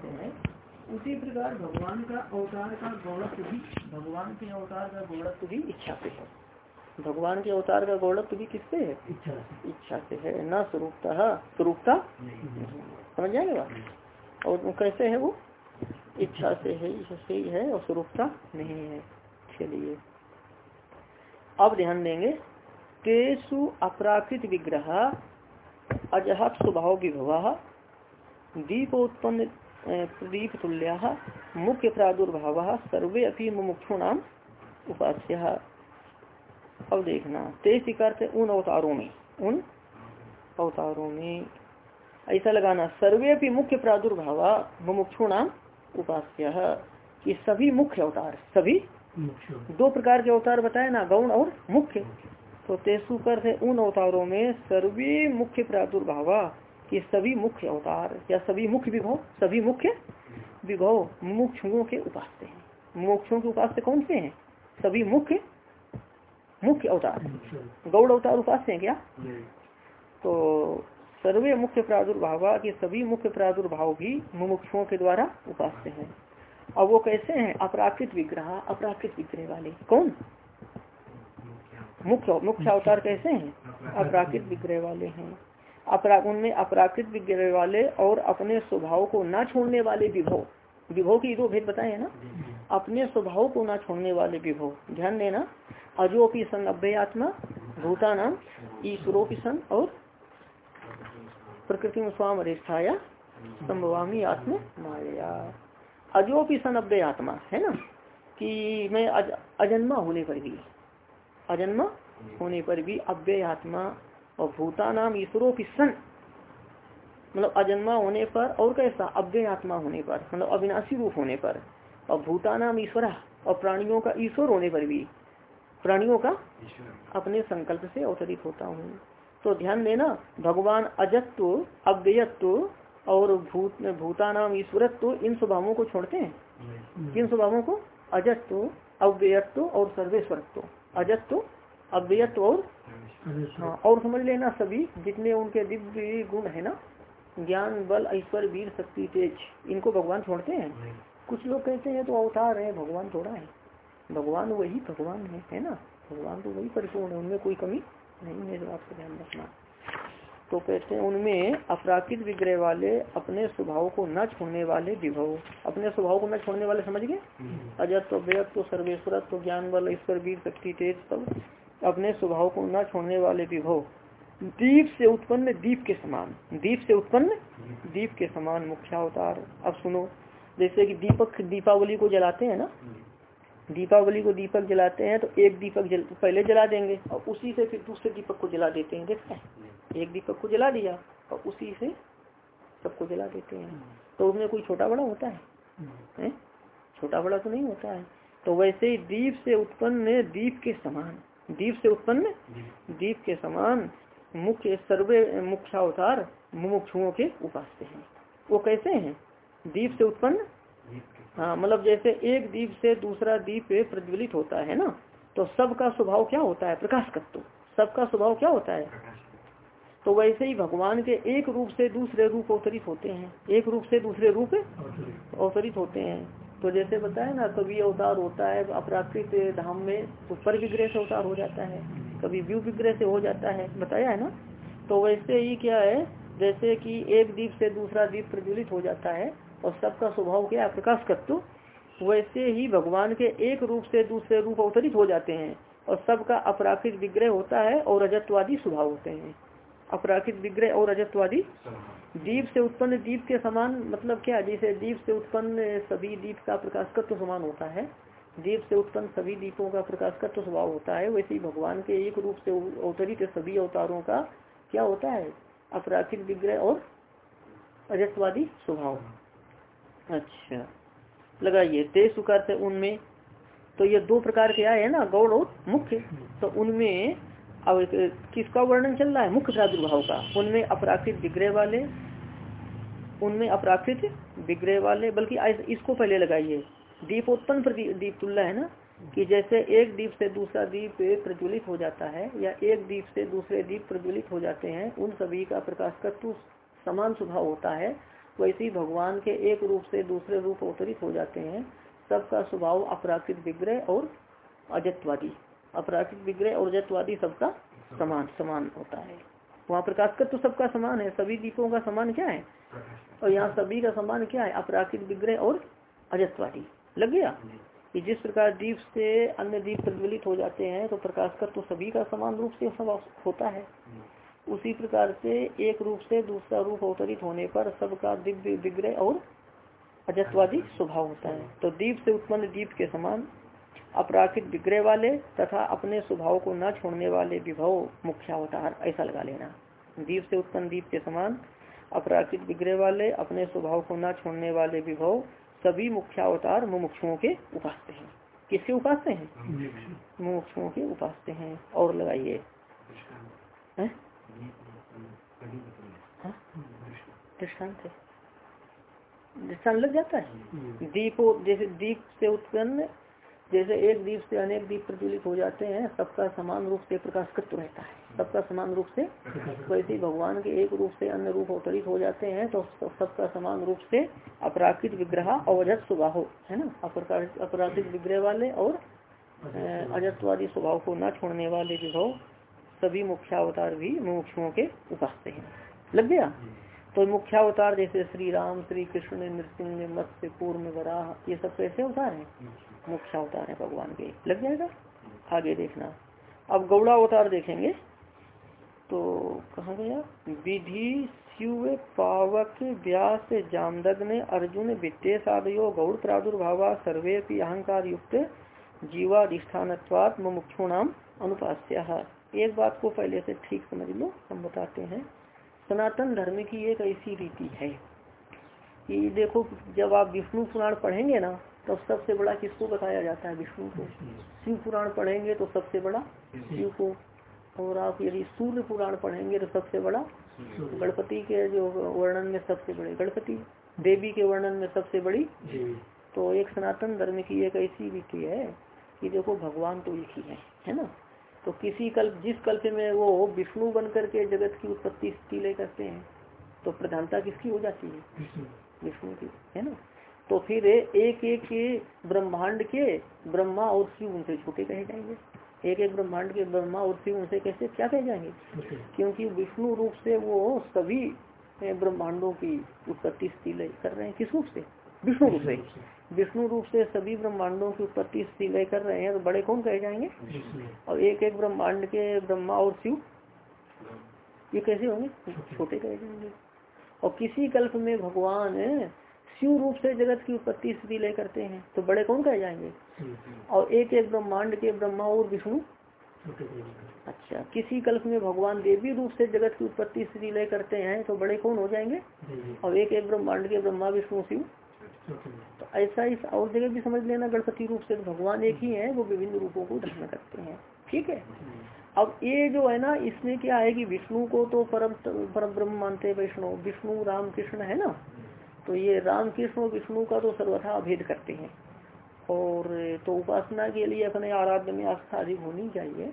करते हैं उसी प्रकार भगवान का अवतार का गौरत्व भी भगवान के अवतार का गौरव भी इच्छा से है। भगवान के अवतार का गौरव भी किससे है? इच्छा से। है न स्वरूपता स्वरूपता समझ जाएगा और कैसे है वो? इच्छा से है से ही है और स्वरूपता नहीं है चलिए अब ध्यान देंगे तेसु अपराकृत विग्रह अजहत स्वभाव विभव दीप उत्पन्न प्रदीप तुल्या मुख्य प्रादुर्भाव सर्वे अपनी मुमुक्षु नाम उपास्य। अब देखना तेज करते उन अवतारों में उन अवतारों में ऐसा लगाना सर्वे भी मुख्य प्रादुर्भाव मुमुक्षु नाम उपास्य। कि सभी मुख्य अवतार सभी दो प्रकार के अवतार बताए ना गौण और मुख्य। तो तेसु कर उन अवतारों में सर्वे मुख्य प्रादुर्भाव कि सभी मुख्य अवतार या सभी मुख्य विभव सभी मुख्य विभव मुक्षुओं के उपास्य हैं। मोक्षों के उपास्य कौन से हैं? सभी मुख्य मुख्य अवतार। गौड़ अवतार उपास्य हैं क्या? तो सर्वे मुख्य प्रादुर्भाव के सभी मुख्य प्रादुर्भाव भी मुमुक्षुओं के द्वारा उपास्य हैं। और वो कैसे हैं? अपराकृत विग्रह अपराकृत विग्रह वाले। कौन? मुख्य मुख्य अवतार कैसे हैं? अपराकृत विग्रह वाले हैं। अपरा उनमें अपराकृत विग्रह वाले और अपने स्वभाव को ना छोड़ने वाले विभव विभव की दो भेद बताए ना? अपने स्वभाव को ना छोड़ने वाले विभव ध्यान देना अजोपी सन अभ्य आत्मा भूता नाम ईश्वरोपी सन और प्रकृति में स्वाम रेखाया संभवामी आत्म माया अजोपी सन अभ्य आत्मा है ना? कि मैं अज, अजन्मा होने पर भी अजन्मा होने पर भी अव्यय आत्मा और भूता नाम ईश्वरों की सन मतलब अजन्मा होने पर और कैसा? अव्यय आत्मा होने पर मतलब अविनाशी रूप होने पर। और भूता नाम ईश्वरा और प्राणियों का ईश्वर होने पर भी प्राणियों का अपने संकल्प से अवतरित होता हूँ। तो ध्यान देना भगवान अजत्व अव्ययत्व और भूत भूता नाम ईश्वरत्व इन स्वभावों को छोड़ते हैं? किन स्वभावों को? अजत्व अव्ययत्व और सर्वेश्वरत्व। अजत्व अव्ययत्व और हाँ और समझ लेना सभी जितने उनके दिव्य गुण है ना ज्ञान बल ऐश्वर वीर शक्ति तेज इनको भगवान छोड़ते हैं? कुछ लोग कहते हैं तो अवतार है भगवान थोड़ा है। भगवान वही भगवान है है ना? भगवान तो वही परिपूर्ण है उनमें कोई कमी नहीं है जो आपको ध्यान रखना। तो कहते हैं उनमें अपराकित विग्रह वाले अपने स्वभाव को न छोड़ने वाले विभव। अपने स्वभाव को न छोड़ने वाले समझ गए? अजत्व व्यक्त सर्वेश्वरत्व ज्ञान बल ईश्वर वीर शक्ति तेज सब। अपने स्वभाव को न छोड़ने वाले विभव दीप से उत्पन्न दीप के समान। दीप से उत्पन्न दीप के समान मुख्य अवतार अब सुनो, जैसे कि दीपक दीपावली को जलाते हैं ना? दीपावली को दीपक जलाते हैं तो एक दीपक जल, पहले जला देंगे और उसी से फिर दूसरे दीपक को जला देते हैं। देखते हैं? एक दीपक को जला दिया और उसी से सबको जला देते हैं। तो उसमें कोई छोटा बड़ा होता है? छोटा बड़ा तो नहीं होता है। तो वैसे ही दीप से उत्पन्न दीप के समान। दीप से उत्पन्न दीप के समान मुख्य सर्वे मुख्यावतार मुमुक्षुओं के उपास्य हैं। वो कैसे हैं? दीप से उत्पन्न? हाँ मतलब जैसे एक दीप से दूसरा दीप प्रज्वलित होता है ना तो सबका स्वभाव क्या होता है? प्रकाश तत्व सबका स्वभाव क्या होता है? तो वैसे ही भगवान के एक रूप से दूसरे रूप अवतरित होते हैं। एक रूप से दूसरे रूप अवतरित होते हैं। तो जैसे बताया ना, कभी अवतार होता है, अपराकृत धाम में तो पर विग्रह से अवतार हो जाता है, कभी व्यू विग्रह से हो जाता है, बताया है ना? तो वैसे ही क्या है, जैसे कि एक दीप से दूसरा दीप प्रज्वलित हो जाता है, और सबका स्वभाव क्या है प्रकाश तत्व वैसे ही भगवान के एक रूप से दूसरे रूप अवतरित हो जाते हैं, और सबका अपराकृत विग्रह होता है, और रजत्वादी स्वभाव होते हैं। अपराकृत विग्रह और रजत्वादी। दीप से उत्पन्न दीप के समान मतलब क्या जैसे दीप से उत्पन्न सभी दीप का प्रकाशकत्व समान होता है। दीप से उत्पन्न सभी दीपों का प्रकाशकत्व स्वभाव होता है। वैसे ही भगवान के एक रूप से अवतरित सभी अवतारों का क्या होता है? अपराकृत विग्रह और रजतवादी स्वभाव। अच्छा। लगाइए। तेज सुकार से उनमें। तो ये दो प्रकार के आए है ना गौड़ और मुख्य। तो उनमें अब किसका वर्णन चल रहा है? मुख्य प्रादुर्भाव का। उनमें अपराकृत विग्रह वाले, उनमें अपराकृत विग्रह वाले, बल्कि इसको पहले लगाइए। दीपोत्पन्न दीप तुल्ला है ना? कि जैसे एक दीप से दूसरा दीप प्रज्वलित हो जाता है, या एक दीप से दूसरे दीप प्रज्वलित हो जाते हैं, उन सभी का प्रकाश तत्व समान स्वभाव होता है। वैसे ही भगवान के एक रूप से दूसरे रूप अवतरित हो जाते हैं। सबका स्वभाव अपराकृत विग्रह और अजत्वादी। अपराकृत विग्रह और अजत्वादी सबका समान समान होता है। वहाँ प्रकाश कर तो सबका समान है सभी दीपों का समान क्या है? और यहाँ सभी का समान क्या है? अपराकृत विग्रह और अजत्वादी लग गया? कि जिस प्रकार दीप से अन्य दीप प्रज्वलित हो जाते हैं तो प्रकाश कर तो सभी का समान रूप से होता है। उसी प्रकार से एक रूप से दूसरा रूप अवतरित होने पर सबका दिव्य विग्रह और अजत्वादी स्वभाव होता है। तो दीप से उत्पन्न दीप के समान अपराकृत विग्रह वाले तथा अपने स्वभाव को न छोड़ने वाले विभव मुख्य अवतार ऐसा लगा लेना। दीप से उत्पन्न दीप के समान अपराकृत विग्रह वाले अपने स्वभाव को न छोड़ने वाले विभव सभी मुख्य अवतार मुमुक्षुओं के उपासते हैं। किसके उपासते हैं? मुमुक्षुओं के उपासते हैं। और लगाइए। दृष्टांत है? दृष्टान लग जाता है? दीपो जैसे दीप से उत्पन्न जैसे एक दीप से अनेक दीप प्रज्वलित हो जाते हैं, सबका समान रूप से प्रकाशकृत रहता है। सबका समान रूप से वैसे भगवान के एक रूप से अन्य रूप अवतरित हो जाते हैं तो सबका समान रूप से अपराकृत विग्रह अवजत स्वभाव है ना? अपराकृत विग्रह वाले और अजत्वादी स्वभाव को न छोड़ने वाले विभव सभी मुख्यावतार भी मुमुक्षुओं के उपासते हैं। लग गया? तो मुख्यावतार जैसे श्री राम, श्री कृष्ण, नृसिंह, मत्स्य पूर्ण वराह, ये सब कैसे अवतार है मुख्य अवतार है भगवान के। लग जाएगा? आगे देखना। अब गौड़ा अवतार देखेंगे। तो कहा गया? विधि शिव पावक व्यास जामदग्न अर्जुन वित्तेश साधयो गौड़ प्रादुर्भाव सर्वे अहंकार युक्त जीवाधिष्ठान मुमुक्षु नाम अनुपास्य। एक बात को पहले से ठीक समझ लो, हम बताते हैं। सनातन धर्म की एक ऐसी रीति है कि देखो, जब आप विष्णु पुराण पढ़ेंगे ना तो सबसे बड़ा किसको बताया जाता है? विष्णु को। शिव पुराण पढ़ेंगे तो सबसे बड़ा शिव को। और आप यदि सूर्य पुराण पढ़ेंगे तो सबसे बड़ा गणपति के जो वर्णन में सबसे बड़े गणपति देवी के वर्णन में सबसे बड़ी तो एक सनातन धर्म की एक ऐसी रीति है कि देखो भगवान तो एक ही है है ना? तो किसी कल्प जिस कल्प में वो विष्णु बन करके जगत की उत्पत्ति स्थिति ले करते हैं तो प्रधानता किसकी हो जाती है? विष्णु की है ना? तो फिर एक एक ब्रह्मांड के ब्रह्मा और शिव उनसे छोटे कहे जाएँगे। एक एक ब्रह्मांड के ब्रह्मा और शिव उनसे कैसे? क्या कहे जाएँगे? क्योंकि विष्णु रूप से वो सभी ब्रह्मांडों की उत्पत्ति स्थिति कर रहे हैं। किस रूप से? विष्णु रूप से। विष्णु रूप से। सभी ब्रह्मांडों की उत्पत्ति स्थिति कर रहे हैं तो बड़े कौन कहे जाएँगे? और एक एक ब्रह्मांड के ब्रह्मा और शिव ये कैसे होंगे? छोटे कहे जाएँगे। और किसी कल्प में भगवान शिव रूप से जगत की उत्पत्ति स्थिति ले करते हैं तो बड़े कौन कहे जाएँगे? और एक एक ब्रह्मांड के ब्रह्मा और विष्णु। अच्छा किसी कल्प में भगवान देवी रूप से जगत की उत्पत्ति स्थिति ले करते हैं तो बड़े कौन हो जाएँगे? और एक एक ब्रह्मांड के ब्रह्मा विष्णु शिव। तो ऐसा इस और जगह भी समझ लेना गणपति रूप से तो भगवान एक ही है वो विभिन्न रूपों को धारण करते हैं। ठीक है? अब ये जो है ना इसमें क्या है कि विष्णु को तो परम परम ब्रह्म मानते वैष्णव। विष्णु राम कृष्ण है ना? तो ये राम, कृष्ण, विष्णु का तो सर्वथा अभेद करते हैं। और तो उपासना के लिए अपने आराध्य में आस्था अधिक होनी चाहिए।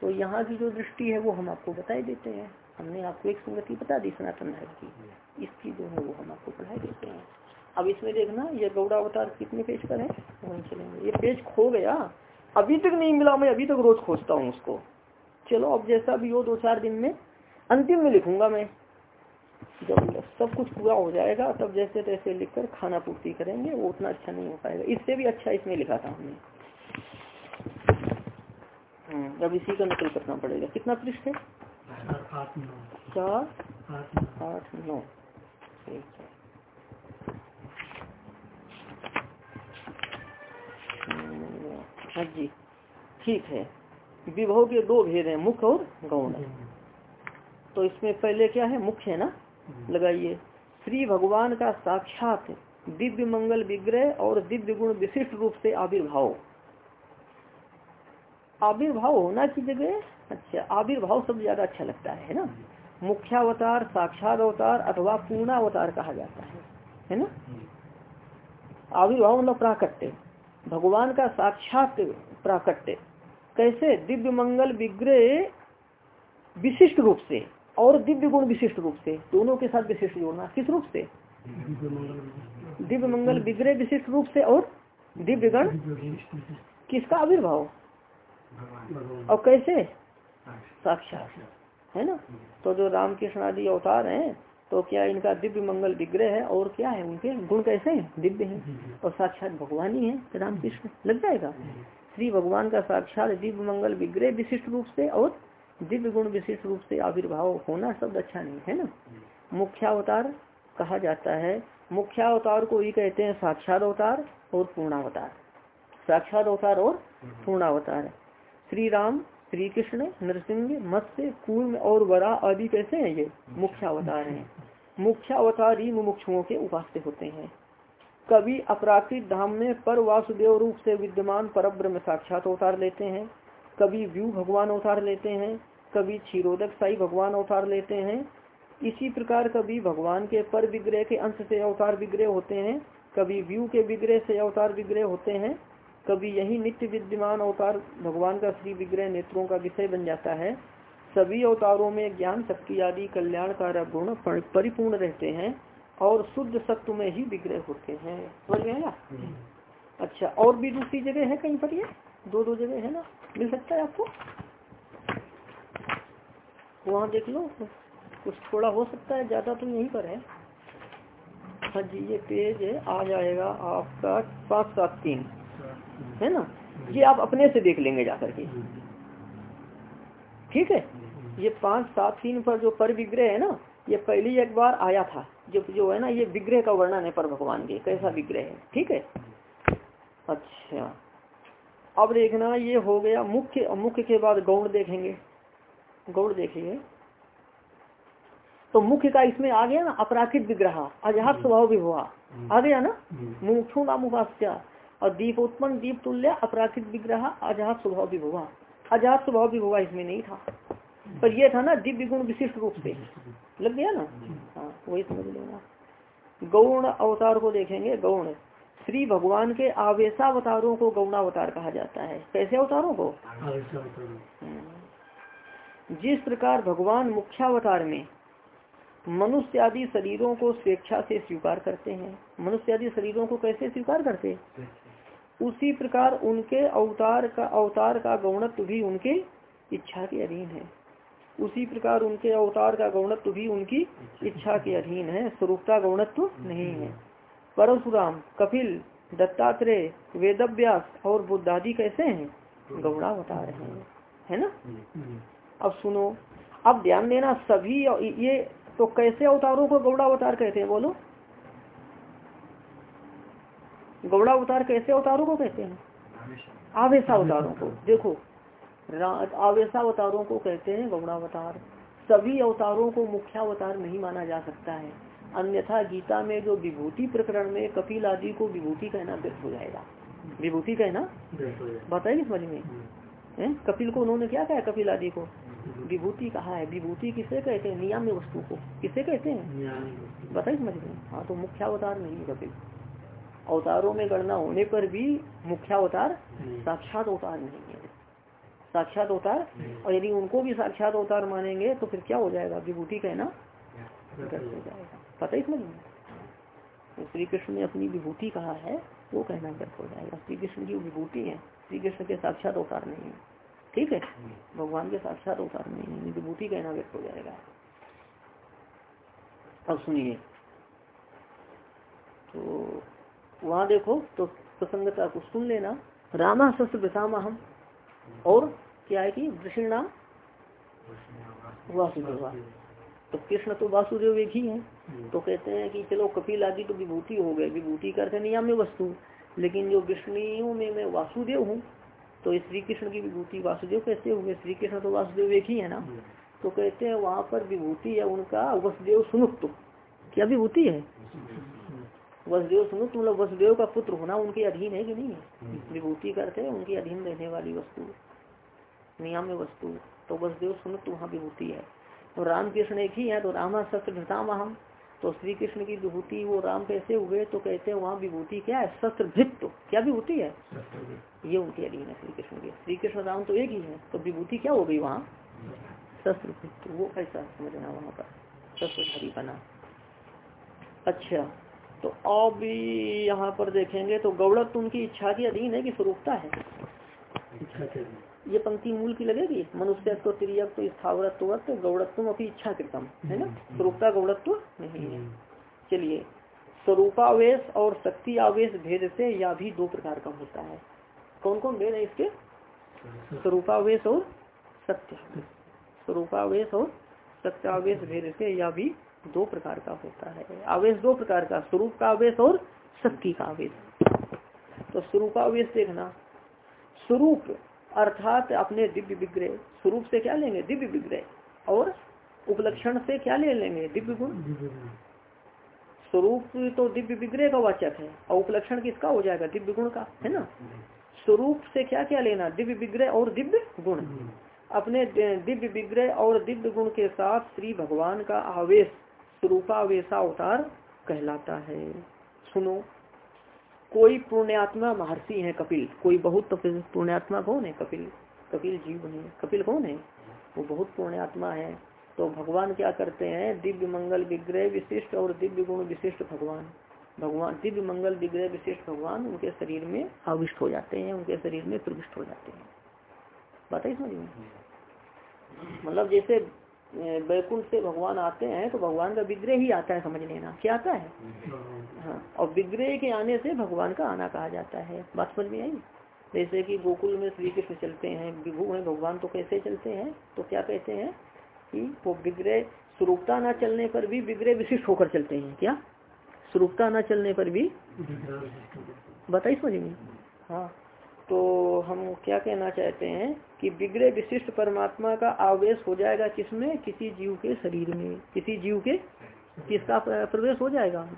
तो यहाँ की जो दृष्टि है, वो हम आपको बताई देते हैं। हमने आपको एक संगति बता दी, सनातन धर्म की। इसकी जो है, वो हम आपको पढ़ाई देते हैं। अब इसमें देखना, ये गौड़ा अवतार कितने पेज पर है? वहीं चलेंगे। ये पेज खो गया। अभी तक नहीं मिला, मैं अभी तक रोज खोजता हूँ उसको। चलो, अब जैसा भी हो, दो चार दिन में, अंतिम में लिखूँगा मैं। जब सब कुछ पूरा हो जाएगा तब जैसे तैसे लिखकर खाना पूर्ति करेंगे वो उतना अच्छा नहीं हो पाएगा। इससे भी अच्छा इसमें लिखा था हमने। हम्म, अब इसी का नकल करना पड़ेगा। कितना पृष्ठ है? चार आठ नौ। हाँ जी। ठीक है। विभव के दो भेद हैं मुख्य और गौण। तो इसमें पहले क्या है? मुख्य है ना? लगाइए। श्री भगवान का साक्षात दिव्य मंगल विग्रह और दिव्य गुण विशिष्ट रूप से आविर्भाव। आविर्भाव होना की जगह अच्छा आविर्भाव सब ज़्यादा अच्छा लगता है ना? मुख्यावतार साक्षात अवतार अथवा पूर्णावतार कहा जाता है है ना? आविर्भाव मतलब प्राकट्य। भगवान का साक्षात प्राकट्य। कैसे? दिव्य मंगल विग्रह विशिष्ट रूप से। और दिव्य गुण विशिष्ट रूप से दोनों के साथ विशिष्ट जोड़ना किस रूप से? दिव्य मंगल विग्रह विशिष्ट रूप से और दिव्य गण किसका आविर्भाव? और कैसे? साक्षात। है ना? तो जो रामकृष्ण आदि अवतार हैं तो क्या इनका दिव्य मंगल विग्रह है और क्या है उनके? गुण कैसे हैं? दिव्य हैं। और साक्षात भगवान ही है रामकृष्ण। लग जाएगा। श्री भगवान का साक्षात दिव्य मंगल विग्रह विशिष्ट रूप से और दिव्य गुण विशेष रूप से आविर्भाव होना शब्द अच्छा नहीं, है ना? मुख्यावतार कहा जाता है। मुख्यावतार को ही कहते हैं साक्षात अवतार और पूर्णावतार। साक्षात अवतार और पूर्णावतार। श्री राम श्री कृष्ण नरसिंह मत्स्य, कूर्म और वरा आदि कैसे हैं ये? मुख्यावतार हैं। मुख्यावतार ही मुमुक्षुओं के उपास्य होते हैं। कभी अपराकृत धाम में पर वासुदेव रूप से विद्यमान पर ब्रह्म साक्षात अवतार लेते हैं। कभी व्यू भगवान अवतार लेते हैं कभी क्षीरोदक साई भगवान अवतार लेते हैं। इसी प्रकार कभी भगवान के पर विग्रह के अंश से अवतार विग्रह होते हैं कभी व्यू के विग्रह से अवतार विग्रह होते हैं कभी यही नित्य विद्यमान अवतार भगवान का श्री विग्रह नेत्रों का विषय बन जाता है। सभी अवतारों में ज्ञान शक्ति आदि कल्याणकारक गुण परिपूर्ण रहते हैं और शुद्ध सत्व में ही विग्रह होते हैं। समझ गए अच्छा और भी दूसरी जगह है कहीं पर ये? दो दो जगह है ना? मिल सकता है आपको? वहाँ देख लो कुछ थोड़ा हो सकता है, ज़्यादा तो यहीं पर है। हाँ जी, ये पेज आ जाएगा आपका पाँच सात तीन। है ना? ये आप अपने से देख लेंगे जाकर के ठीक है? ये पाँच सात तीन पर जो पर विग्रह है ना, ये पहली एक बार आया था। जो जो है ना, ये विग्रह का वर्णन है पर भगवान के, कैसा विग्रह है? ठीक है? अच्छा। अब देखना ये हो गया मुख्य मुख्य के बाद गौड़ देखेंगे। गौड़ देखेंगे तो मुख्य का इसमें आ गया ना अपराधित विग्रह। अजहात स्वभाव भी हुआ। आ गया ना? मुमुक्षु नाम उपास्या। और दीप उत्पन्न दीप तुल्य अपराधित विग्रह अजहात स्वभाव भी हुआ। अजहात स्वभाव भी हुआ इसमें नहीं था। पर यह था ना दिव्य गुण विशिष्ट रूप से। लग गया ना? हाँ वही समझ लेना। गौण अवतार को देखेंगे गौण। श्री भगवान के आवेशावतारों को गौणावतार कहा जाता है। कैसे अवतारों को। जिस प्रकार भगवान मुख्यावतार में मनुष्य आदि शरीरों को स्वेच्छा से स्वीकार करते हैं मनुष्य आदि शरीरों को कैसे स्वीकार करते? उसी प्रकार उनके अवतार का अवतार का गौणत्व भी उनके इच्छा के अधीन है। उसी प्रकार उनके अवतार का गौणत्व भी उनकी इच्छा के अधीन है। स्वरूपता गौणत्व नहीं है। परशुराम, कपिल, दत्तात्रेय, वेदव्यास और बुद्धादि कैसे हैं? गौणावतार हैं। है ना? अब सुनो, अब ध्यान देना, सभी ये तो कैसे अवतारों को गौड़ावतार कहते हैं, बोलो। गौड़ावतार कैसे अवतारों को कहते हैं? आवेशा अवतारों को। देखो आवेशा अवतारों को कहते हैं गौड़ावतार सभी अवतारों को मुख्यावतार नहीं माना जा सकता है। अन्यथा गीता में जो विभूति प्रकरण में कपिल आदि को विभूति कहना व्यक्त हो जाएगा। विभूति कहना बताइए समझ में। हम्म। कपिल को उन्होंने क्या कहा कपिल आदि को? विभूति कहा है। विभूति किसे कहते हैं? नियम वस्तु को। किसे कहते हैं? बताइए समझ में। हाँ तो मुख्यावतार नहीं है कपिल। अवतारों में गणना होने पर भी मुख्यावतार साक्षात अवतार नहीं है। साक्षात अवतार और यदि उनको भी साक्षात अवतार मानेंगे तो फिर क्या हो जाएगा? विभूति कहना हो जाएगा। पता ही समझ में श्री कृष्ण ने अपनी विभूति कहा है वो कहना व्यर्थ हो जाएगा। श्री कृष्ण की विभूति है। श्री कृष्ण के साक्षात अवतार नहीं है। ठीक है? भगवान के साक्षात अवतार नहीं है। विभूति कहना व्यक्त हो जाएगा। अब सुनिए। तो वहाँ देखो तो प्रसंगता को सुन लेना। रामा शस्त्र विषामा हम। और क्या है कि वृषिणा वासुदेव। तो कृष्ण तो वासुदेव एक ही है। तो कहते हैं कि चलो कपिल आदि तो विभूति हो गए। विभूति करते नियम वस्तु। लेकिन जो विष्णुओं में मैं वासुदेव हूँ तो श्री कृष्ण की विभूति वासुदेव कैसे हुए श्री कृष्ण तो वासुदेव एक ही है ना। तो कहते हैं वहाँ पर विभूति है उनका वसुदेव सुनुक्त क्या विभूति है? वसुदेव सुनुक्त मतलब वसुदेव का पुत्र होना उनके अधीन है कि नहीं है? विभूति करते हैं उनके अधीन रहने वाली वस्तु। नियम वस्तु। तो वसुदेव सुनुक्त वहाँ विभूति है। तो रामकृष्ण एक ही है तो रामा शस्त्र घृताम हम तो श्री कृष्ण की विभूति वो राम कैसे हुए तो कहते हैं वहाँ विभूति क्या है? शस्त्र भृत्व क्या विभूति है? ये उनके अधीन है श्री कृष्ण के। श्री कृष्ण राम तो एक ही है तो विभूति क्या हो गई वहाँ? शस्त्र भृत्व वो कैसा समझना वहाँ पर? शस्त्रधारी बना। अच्छा तो अब यहाँ पर देखेंगे तो गौड़त्व उनकी इच्छा के अधीन है कि स्वरूपता है। ये पंक्ति मूल की लगेगी? मनुष्य तो तो स्थावरत्व गौड़त्व अपनी इच्छा कृतम है ना? स्वरूपता गौड़त्व नहीं है। चलिए स्वरूपावेश और शक्ति आवेश भेद से या भी दो प्रकार का होता है। कौन कौन भेद है इसके? स्वरूपावेश और सत्य। स्वरूपावेश और सत्यावेश भेद से या भी दो प्रकार का होता है। आवेश दो प्रकार का स्वरूप का आवेश और शक्ति का आवेश। तो स्वरूपावेश देखना। स्वरूप अर्थात अपने दिव्य विग्रह स्वरूप से क्या लेंगे? दिव्य विग्रह। और उपलक्षण से क्या ले लेंगे? दिव्य गुण। स्वरूप तो दिव्य विग्रह का वाचक है। और उपलक्षण किसका हो जाएगा? दिव्य गुण का है ना? स्वरूप से क्या क्या लेना? दिव्य विग्रह और दिव्य गुण। अपने दिव्य विग्रह और दिव्य गुण के साथ श्री भगवान का आवेश स्वरूपावेशा अवतार कहलाता है। सुनो कोई पुण्यात्मा महर्षि है कपिल। कोई बहुत पुण्यात्मा कौन है? कपिल। कपिल जीव है। कपिल कौन है? वो बहुत पुण्यात्मा है। तो भगवान क्या करते हैं? दिव्य मंगल विग्रह विशिष्ट और दिव्य गुण विशिष्ट भगवान। भगवान, दिव्य मंगल विग्रह विशिष्ट भगवान उनके शरीर में आविष्ट हो जाते हैं, उनके शरीर में प्रविष्ट हो जाते हैं। बताइए समझ में? मतलब जैसे बैकुंठ से भगवान आते हैं तो भगवान का विग्रह ही आता है समझ लेना। क्या आता है? हाँ और विग्रह के आने से भगवान का आना कहा जाता है। बात समझ में आई? जैसे कि गोकुल में श्री कृष्ण चलते हैं विभु है भगवान तो कैसे चलते हैं? तो क्या कहते हैं कि वो विग्रह स्वरूपता न चलने पर भी विग्रह विशिष्ट होकर चलते हैं। क्या? स्वरूपता न चलने पर भी बताइए समझ में। हाँ। तो हम क्या कहना चाहते हैं कि विग्रह विशिष्ट परमात्मा का आवेश हो जाएगा किसमें? किसी जीव के शरीर में। किसी जीव के? किसका प्रवेश हो जाएगा?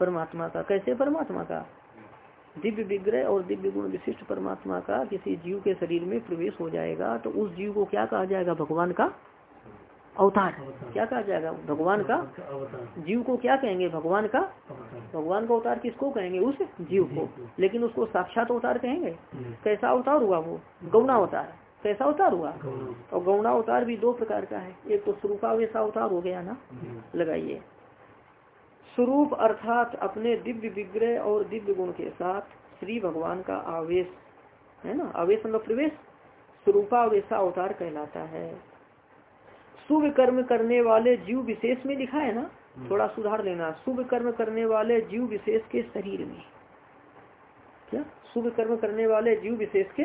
परमात्मा का। कैसे परमात्मा का? दिव्य विग्रह और दिव्य गुण विशिष्ट परमात्मा का किसी जीव के शरीर में प्रवेश हो जाएगा तो उस जीव को क्या कहा जाएगा? भगवान का अवतार। क्या कहा जाएगा? भगवान का? जीव को क्या कहेंगे? भगवान का? भगवान का अवतार किसको कहेंगे? उस जीव को। लेकिन उसको साक्षात अवतार कहेंगे? कैसा अवतार हुआ वो? गौना अवतार। कैसा अवतार हुआ? और गौना अवतार भी दो प्रकार का है। एक तो स्वरूपा वैसा अवतार हो गया ना? लगाइए। स्वरूप अर्थात अपने दिव्य विग्रह और दिव्य गुण के साथ श्री भगवान का आवेश। है ना? आवेश मतलब प्रवेश। स्वरूपा वैसा अवतार कहलाता है। शुभ कर्म करने वाले जीव विशेष में लिखा है ना? हम्म। थोड़ा सुधार लेना। शुभ कर्म करने वाले जीव विशेष के शरीर में। क्या? शुभ कर्म करने वाले जीव विशेष के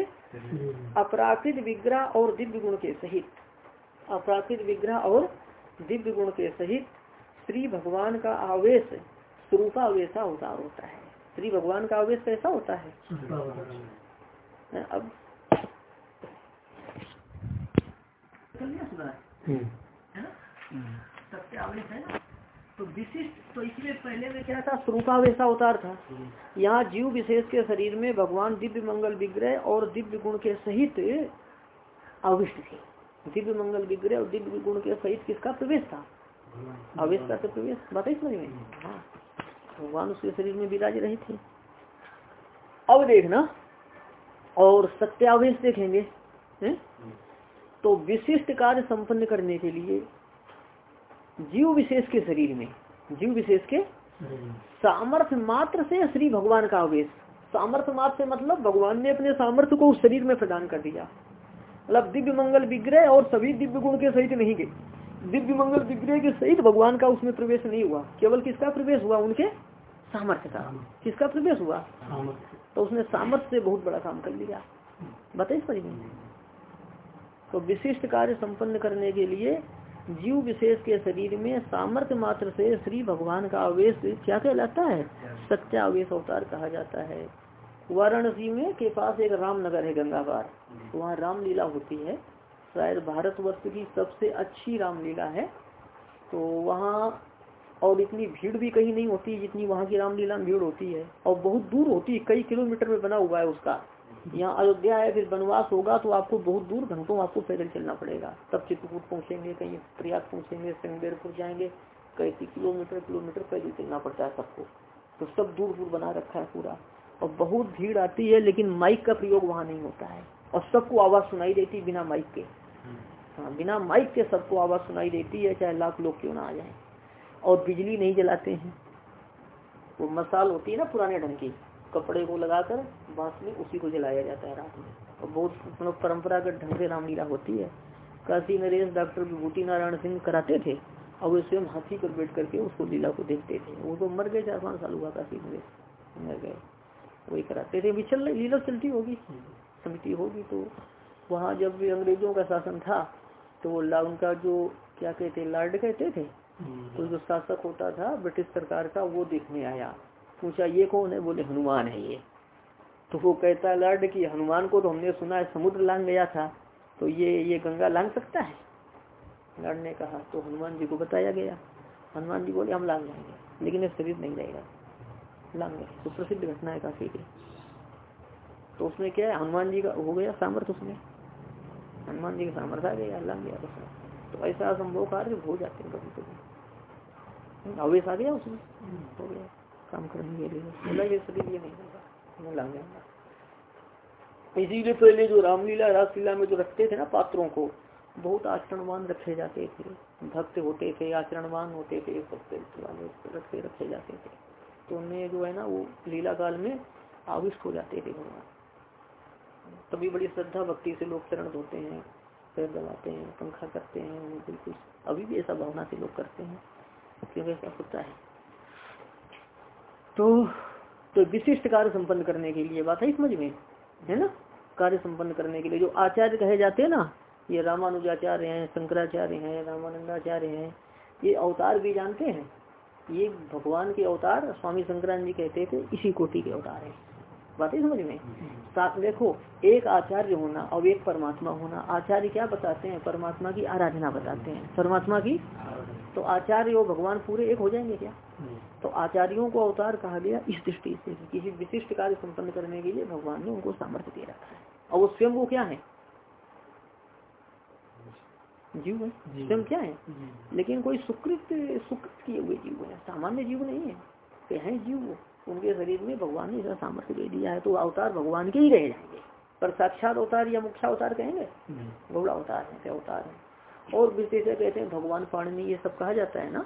अपराकृत विग्रह और दिव्य गुण के सहित। अपराकृत विग्रह और दिव्य गुण के सहित श्री भगवान का आवेश स्वरूपावेशा अवतार होता है। श्री भगवान का आवेश कैसा होता है? अब सुधार सत्यावेश है ना। तो विशिष्ट तो इसलिए पहले में क्या था? स्वरूपावेशा अवतार था। यहाँ जीव विशेष के शरीर में भगवान दिव्य मंगल विग्रह और दिव्य गुण के सहित आविष्ट थे। दिव्य मंगल विग्रह और दिव्य गुण के सहित किसका प्रवेश था? आवेश का तो प्रवेश बताइए समझ में? हाँ। भगवान उसके शरीर में विराज रहे थे। अब देखना और सत्यावेश देखेंगे। है? तो विशिष्ट कार्य संपन्न करने के लिए जीव विशेष के शरीर में जीव विशेष के सामर्थ्य मात्र से श्री भगवान का आवेश। सामर्थ्य मात्र से मतलब भगवान ने अपने सामर्थ्य को उस शरीर में प्रदान कर दिया। मतलब दिव्य मंगल विग्रह और सभी दिव्य गुण के सहित नहीं गए। दिव्य मंगल विग्रह के सहित भगवान का उसमें प्रवेश नहीं हुआ। केवल किसका प्रवेश हुआ? उनके सामर्थ्य का। किसका प्रवेश हुआ? तो उसने सामर्थ्य से बहुत बड़ा काम कर लिया। बताइए समझ तो विशिष्ट कार्य संपन्न करने के लिए जीव विशेष के शरीर में सामर्थ्य मात्र से श्री भगवान का आवेश क्या कहलाता है? सत्या आवेश अवतार कहा जाता है। वाराणसी में के पास एक रामनगर है गंगाबार तो वहाँ रामलीला होती है। शायद भारतवर्ष की सबसे अच्छी रामलीला है। तो वहाँ और इतनी भीड़ भी कहीं नहीं होती जितनी वहाँ की रामलीला में भीड़ होती है। और बहुत दूर होती है। कई किलोमीटर में बना हुआ है उसका। यहाँ अयोध्या है, फिर वनवास होगा तो आपको बहुत दूर घंटों आपको पैदल चलना पड़ेगा। तब चित्रकूट पहुँचेंगे, कहीं प्रयाग पहुँचेंगे संगेरपुर जाएँगे, कई किलोमीटर किलोमीटर पैदल चलना पड़ता है सबको। तो सब दूर दूर बना रखा है पूरा। और बहुत भीड़ आती है, लेकिन माइक का प्रयोग वहाँ नहीं होता है। और सबको आवाज़ सुनाई देती बिना माइक के। हाँ बिना माइक के सबको आवाज़ सुनाई देती है, चाहे लाख लोग क्यों ना आ जाए। और बिजली नहीं जलाते हैं। वो मसाल होती है ना पुराने ढंग की। कपड़े को लगाकर बाँस में उसी को जलाया जाता है रात में। और बहुत मतलब परंपरागत ढंग से रामलीला होती है। काशी नरेश डॉक्टर विभूति नारायण सिंह कराते थे और वे स्वयं हाथी पर बैठ करके उसको लीला को देखते थे। वो तो मर गए चार पाँच साल हुआ काशी नरेश मर गए। वही कराते थे। अभी चल लीला चलती होगी समिति होगी तो वहाँ जब अंग्रेज़ों का शासन था तो वो ला उनका जो क्या कहते लार्ड कहते थे तो जो शासक होता था ब्रिटिश सरकार का वो देखने आया। पूछा, ये कौन है? बोले, हनुमान है ये। तो वो कहता, लार्ड की, हनुमान को तो हमने सुना है, समुद्र लांग गया था तो ये ये गंगा लांग सकता है? लार्ड ने कहा तो हनुमान जी को बताया गया। हनुमान जी बोले, हम लांग जाएँगे, लेकिन ये शरीर नहीं रहेगा। लांग गए तो प्रसिद्ध घटना है काफ़ी की। तो उसमें क्या है हनुमान जी का हो गया सामर्थ्य उसमें। हनुमान जी का सामर्थ्य आ गया, लांग गया उसमें। तो ऐसा असंभव कार्य हो जाते हैं कभी कभी आवेश आ गया उसमें, हो गया। काम करने के लिए बोला ये शरीर ये नहीं होगा। लांग जाएगा इसीलिए पहले जो रामलीला, रासलीला में जो रखते थे ना पात्रों को, बहुत आचरणवान रखे जाते थे। भक्त होते थे, आचरणवान होते थे, भक्त वाले रखे रखे जाते थे। तो उनमें जो है ना, वो लीला काल में आविष्ट हो जाते थे भगवान। तभी बड़ी श्रद्धा भक्ति से लोग चरण धोते हैं, पैर दबाते हैं, पंखा करते हैं बिल्कुल अभी भी ऐसा भावना से लोग करते हैं क्योंकि ऐसा होता है। तो तो विशिष्ट कार्य संपन्न करने के लिए बात है समझ में? है ना? कार्य संपन्न करने के लिए जो आचार्य कहे जाते हैं ना, ये रामानुजाचार्य हैं, शंकराचार्य हैं, रामानंदाचार्य हैं, ये अवतार भी जानते हैं। ये भगवान के अवतार, स्वामी शंकरान जी कहते थे, इसी कोटि के अवतार है। बात ही समझ में? साथ देखो एक आचार्य होना और एक परमात्मा होना आचार्य क्या बताते हैं? परमात्मा की आराधना बताते हैं। परमात्मा की? तो आचार्य और भगवान पूरे एक हो जाएँगे क्या? तो आचार्यों को अवतार कहा गया इस दृष्टि से किसी विशिष्ट कार्य संपन्न करने के लिए भगवान ने उनको सामर्थ्य दे रखा है। और वो स्वयं वो क्या है? जीव है। स्वयं क्या है? लेकिन कोई सुकृत सुकृत किए हुए जीव है सामान्य जीव नहीं है। तो है जीव वो। उनके शरीर में भगवान ने ऐसा सामर्थ्य दे दिया है तो अवतार भगवान के ही रह जाएँगे। पर साक्षात अवतार या मुख्य अवतार कहेंगे? गौड़ा अवतार है अवतार है? और विशेष कहते हैं भगवान पाणनी ये सब कहा जाता है ना?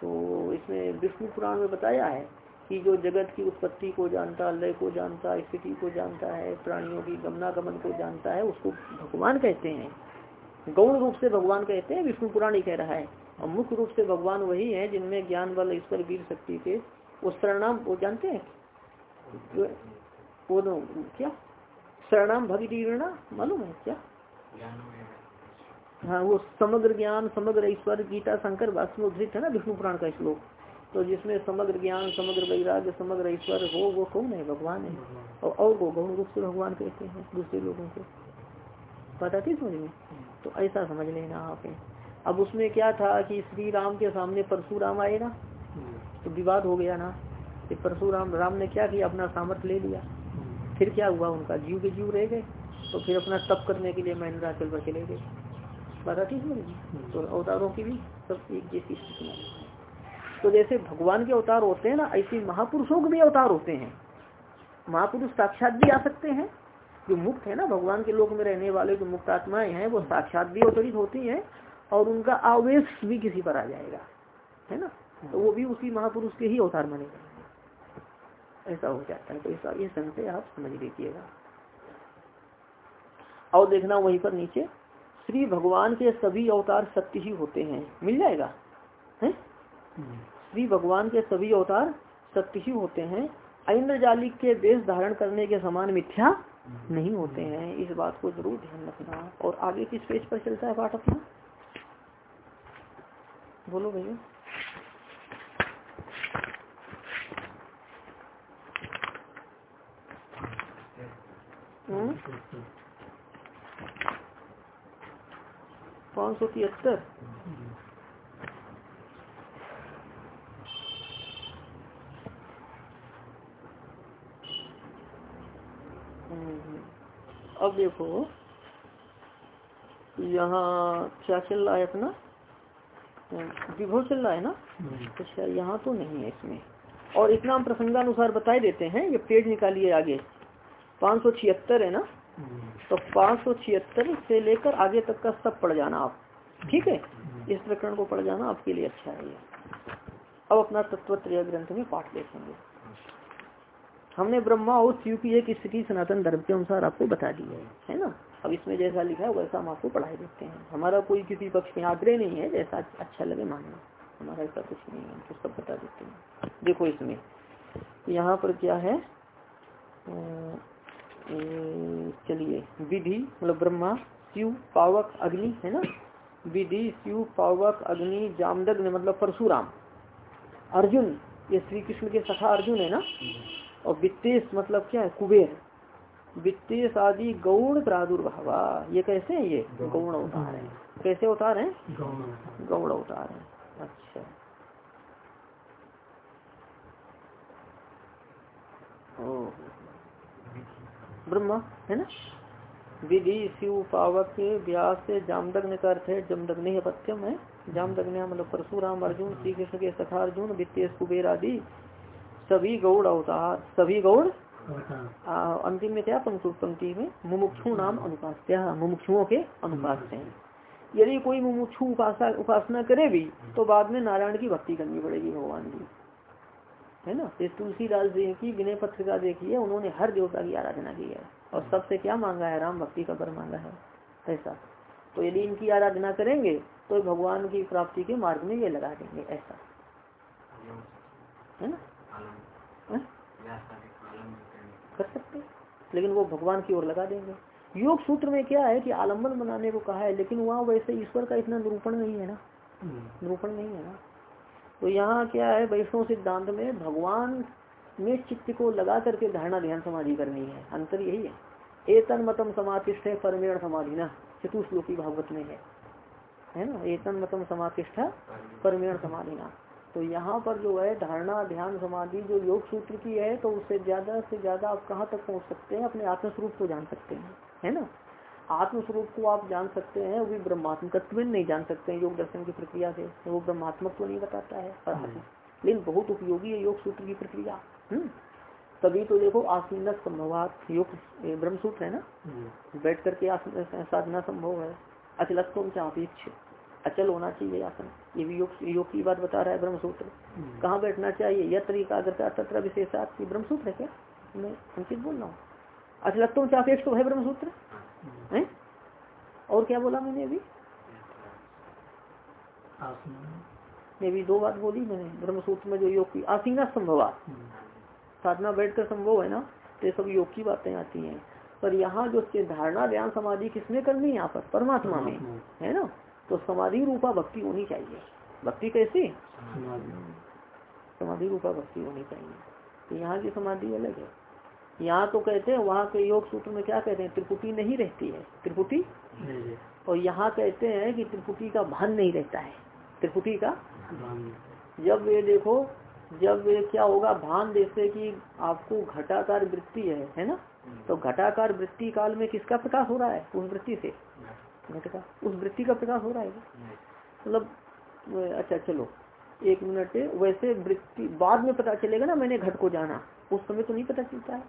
तो इसमें विष्णु पुराण में बताया है कि जो जगत की उत्पत्ति को जानता लय को जानता स्थिति को जानता है प्राणियों की गमनागमन को जानता है उसको भगवान कहते हैं। गौण रूप से भगवान कहते हैं विष्णु पुराण ही कह रहा है। और मुख्य रूप से भगवान वही है जिनमें ज्ञान बल ईश्वर वीर शक्ति के उस सरनाम वो जानते हैं? वो दो क्या? सरनाम भगीरणा मालूम है क्या? हाँ वो समग्र ज्ञान, समग्र ईश्वर, गीता, शंकर उद्धृत है ना, विष्णु पुराण का श्लोक तो जिसमें समग्र ज्ञान, समग्र वैराग्य, समग्र ईश्वर हो वो कौन है? भगवान है। और और वो गौण रूप से भगवान कहते हैं, दूसरे लोगों को। पता थी समझ में? तो ऐसा समझ लेना आप। अब उसमें क्या था कि श्री राम के सामने परशुराम आए ना? तो विवाद हो गया ना। कि परशुराम, राम ने क्या किया? अपना सामर्थ्य ले लिया। फिर क्या हुआ उनका? जीव के जीव रह गए। तो फिर अपना तप करने के लिए महेंद्राचल पर चले गए। बात ठीक है तो अवतारों की भी सब एक जैसी स्थिति तो जैसे भगवान के अवतार होते हैं ना, ऐसे महापुरुषों के भी अवतार होते हैं। महापुरुष साक्षात भी आ सकते हैं। जो मुक्त है ना, भगवान के लोक में रहने वाले जो मुक्त आत्माएँ हैं, वो साक्षात भी अवतरित होती हैं और उनका आवेश भी किसी पर आ जाएगा। है ना? तो वो भी उसी महापुरुष के ही अवतार माने ऐसा हो जाता है। तो ऐसा ये संशय आप समझ लीजिएगा। और देखना वहीं पर नीचे, श्री भगवान के सभी अवतार सत्य ही होते हैं। मिल जाएगा? है? श्री भगवान के सभी अवतार सत्य ही होते हैं। इंद्रजालिक के वेश धारण करने के समान मिथ्या नहीं होते हैं। इस बात को ज़रूर ध्यान रखना। और आगे किस पेज पर चलता है पाठ अपना? बोलो भैया। पाँच सौ तिहत्तर? अब देखो यहाँ क्या चल रहा है अपना? विभव चल रहा है ना? अच्छा यहाँ तो नहीं है इसमें। और इतना हम प्रसंगानुसार बताए देते हैं ये पेज निकालिए आगे। पाँच सौ छिहत्तर है ना? तो पाँच सौ छिहत्तर से लेकर आगे तक का सब पढ़ जाना आप। ठीक है? इस प्रकरण को पढ़ जाना आपके लिए अच्छा है अब अपना तत्वत्रय ग्रंथ में पाठ देखेंगे। हमने ब्रह्मा और शिव की एक स्थिति सनातन धर्म के अनुसार आपको बता दी है है ना? अब इसमें जैसा लिखा है वैसा हम आपको पढ़ाई देते हैं। हमारा कोई किसी पक्ष में आग्रह नहीं है जैसा अच्छा लगे मानना। हमारा ऐसा कुछ नहीं है तो सब बता देते हैं। देखो इसमें। यहाँ पर क्या है? चलिए विधि मतलब ब्रह्मा शिव पावक अग्नि है ना? विधि शिव पावक अग्नि जामदग्न मतलब परशुराम। अर्जुन ये श्री कृष्ण के सखा अर्जुन है ना? और वित्तेश मतलब क्या है? कुबेर। वित्तेश आदि गौण प्रादुर्भावा। ये कैसे है ये? गौण। अवतार है। कैसे अवतार है? गौण अवतार। है। अच्छा। ब्रह्मा है ना? विधि शिव पावक व्यास जामदग्न का अर्थ है जमदग्नि पत्यम है? जामदग्न मतलब परशुराम अर्जुन श्री कृष्ण के सखा अर्जुन वित्तीय कुबेर आदि सभी गौड़ अवतार सभी गौड़ अंतिम में क्या पंक्ति पंक्ति में? मुमुक्षु नाम अनुपास्य मुमुक्षुओं के अनुपास्य हैं। यदि कोई मुमुक्षु उपासना उपासना करे भी तो बाद में नारायण की भक्ति करनी पड़ेगी भगवान की। है ना? तो तुलसीदास जी की विनय पत्रिका देखी है उन्होंने हर देवता की आराधना की है। और सबसे क्या मांगा है? राम भक्ति का बर मांगा है। ऐसा। तो यदि इनकी आराधना करेंगे तो भगवान की प्राप्ति के मार्ग में ये लगा देंगे। ऐसा। है ना? कर सकते लेकिन वो भगवान की ओर लगा देंगे। योग सूत्र में क्या है कि आलंबन बनाने को कहा है लेकिन वहाँ वैसे ईश्वर का इतना निरूपण नहीं है ना? हम्म। निरूपण नहीं है ना? तो यहाँ क्या है, वैष्णव सिद्धांत में भगवान में चित्त को लगा करके धारणा ध्यान समाधि करनी है। अंतर यही है। एतन मतम समातिष्ठ है, परमेण समाधि ना। चतुश्लोकी भागवत में है। है ना? एतन मतम समातिष्ठ, परमेण समाधि ना। तो यहाँ पर जो है, धारणा ध्यान समाधि जो योग सूत्र की है तो उससे ज़्यादा से ज़्यादा आप कहाँ तक पहुँच सकते हैं? अपने आत्मस्वरूप को जान सकते हैं। है ना? आत्मस्वरूप को आप जान सकते हैं वो भी ब्रह्मात्मक नहीं जान सकते हैं योग दर्शन की प्रक्रिया से। वो ब्रह्मात्मक तो नहीं बताता है पर हम्म। लेकिन बहुत उपयोगी है योग सूत्र की प्रक्रिया। हम्म। तभी तो देखो आसीन संभवात योग ब्रह्म सूत्र है ना? हम्म। बैठ करके साधना संभव है। अचलत्व चापीक्ष अचल होना चाहिए आसन। ये भी योग योग की बात बता रहा है ब्रह्म सूत्र कहाँ बैठना चाहिए? यह तरीका तत्र विशेषात की ब्रह्म सूत्र है क्या? मैं अंकित बोल रहा हूँ। अचलत्व चापेक्ष तो है ब्रह्म सूत्र है? और क्या बोला मैंने अभी? ये भी दो बात बोली मैंने ब्रह्म सूत्र में जो योग की आसीना संभव साधना बैठ कर संभव है ना? तो ये सब योग की बातें आती हैं। पर यहाँ जो धारणा ध्यान समाधि किसमें करनी है यहाँ पर? परमात्मा में है ना? तो समाधि रूपा भक्ति होनी चाहिए। भक्ति कैसी? समाधि रूपा भक्ति होनी चाहिए। तो यहाँ की समाधि अलग है। यहाँ तो कहते हैं वहाँ के योग सूत्र में क्या कहते हैं त्रिपुटी नहीं रहती है। त्रिपुटी? और यहाँ कहते हैं कि त्रिपुटी का भान नहीं रहता है। त्रिपुटी का? जब ये देखो जब ये क्या होगा भान जैसे कि आपको घटाकार वृत्ति है है ना? तो घटाकार वृत्ति काल में किसका प्रकाश हो रहा है? उस वृत्ति से। घटका उस वृत्ति का प्रकाश हो रहा है मतलब अच्छा चलो एक मिनट वैसे वृत्ति बाद में पता चलेगा ना मैंने घट को जाना। उस समय तो नहीं पता चलता है।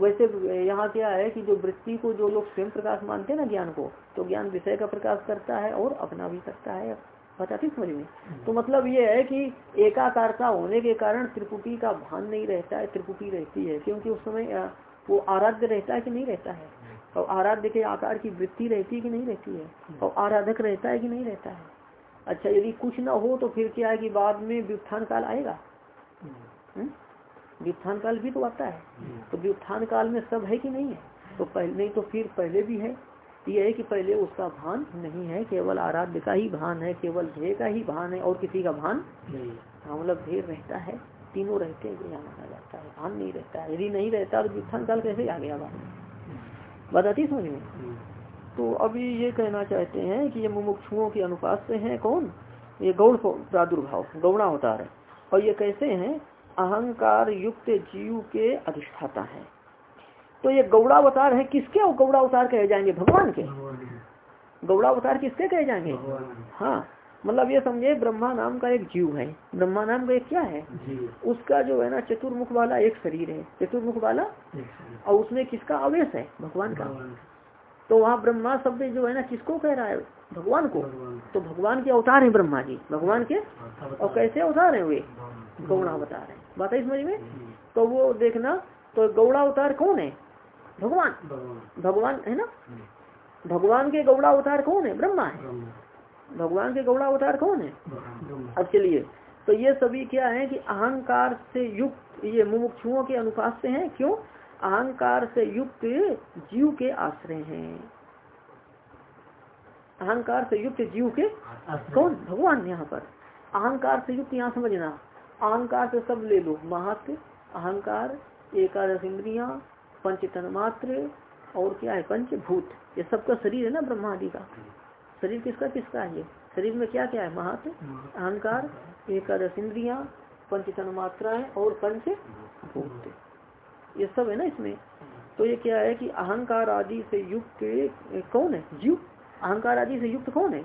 वैसे यहाँ क्या है कि जो वृत्ति को जो लोग स्वयं प्रकाश मानते हैं ना ज्ञान को तो ज्ञान विषय का प्रकाश करता है और अपना भी करता है। बताती समझ में? तो मतलब ये है कि एकाकारता होने के कारण त्रिपुटी का भान नहीं रहता है त्रिपुटी रहती है क्योंकि उस समय वो आराध्य रहता है कि नहीं रहता है? और आराध्य के आकार की वृत्ति रहती है कि नहीं रहती है? और आराधक रहता है कि नहीं रहता है? अच्छा यदि कुछ ना हो तो फिर क्या है कि बाद में व्युत्थान काल आएगा? हम्म? व्युत्थान काल भी तो आता है। हम्म। तो व्युत्थान काल में सब है कि नहीं है? तो पहले नहीं तो फिर पहले भी है। यह है कि पहले उसका भान नहीं है केवल आराध्य का ही भान है केवल ध्येय का ही भान है और किसी का भान हाँ मतलब ध्येय रहता है। तीनों रहते हैं यहाँ माना जाता है। भान नहीं रहता है। यदि नहीं रहता तो व्युत्थान काल कैसे आ गया भान बताती समझ में? हम्म। तो अभी ये कहना चाहते हैं कि ये मुमुक्षुओं के अनुपात से हैं कौन? ये गौड़ प्रादुर्भाव गौड़ा अवतार है। और ये कैसे हैं? अहंकार युक्त जीव के अधिष्ठाता है। तो ये गौड़ावतार है किसके गौड़ावतार कहे जाएँगे? भगवान के। गौड़ावतार किसके कहे जाएँगे? हाँ मतलब ये समझे ब्रह्मा नाम का एक जीव है। ब्रह्मा नाम का एक क्या है? उसका जो है ना चतुर्मुख वाला एक शरीर है। चतुर्मुख वाला? और उसमें किसका आवेश है? भगवान का। तो वहाँ ब्रह्मा शब्द जो है ना किसको कह रहा है? भगवान को। तो भगवान के अवतार है ब्रह्मा जी। भगवान के? और कैसे अवतार है वे? गौणावतार है। बात है समझ में? तो वो देखना तो गौणावतार कौन है? भगवान। भगवान। है ना? भगवान के गौड़ा अवतार कौन है? ब्रह्मा है। भगवान के गौड़ा अवतार कौन है? अब चलिए तो ये सभी क्या है कि अहंकार से युक्त ये मुमुक्षुओं के अनुपात से हैं क्यों? अहंकार से युक्त जीव के आश्रय हैं। अहंकार से युक्त जीव के कौन? भगवान यहाँ पर। अहंकार से युक्त यहाँ समझना। अहंकार से सब ले लो महत्व अहंकार एकादश इंद्रिया पंच तन्मात्र और क्या है पंचभूत। ये सबका शरीर है ना ब्रह्मा आदि का। शरीर किसका किसका है ये? शरीर में क्या क्या है? महत्व अहंकार एकादश इंद्रिया पंच तन्मात्राएँ और पंच भूत ये सब है ना इसमें। तो ये क्या है कि अहंकार आदि से युक्त कौन है? जीव। अहंकार आदि से युक्त कौन है?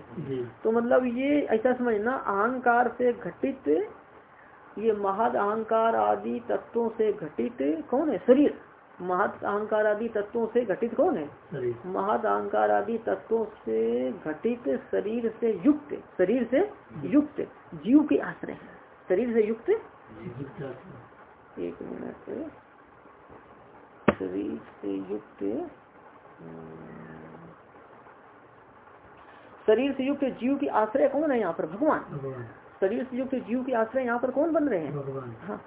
तो मतलब ये ऐसा समझना अहंकार से घटित ये महद अहंकार आदि तत्वों से घटित कौन है? शरीर। महद अहंकार आदि तत्वों से घटित कौन है? महद अहंकार आदि तत्वों से घटित शरीर से युक्त। शरीर से युक्त। जीव के आश्रय है। शरीर से युक्त? एक मिनट। शरीर से युक्त शरीर से युक्त जीव की आश्रय कौन है यहाँ पर? भगवान। शरीर से युक्त जीव के आश्रय यहाँ पर कौन बन रहे हैं? हाँ।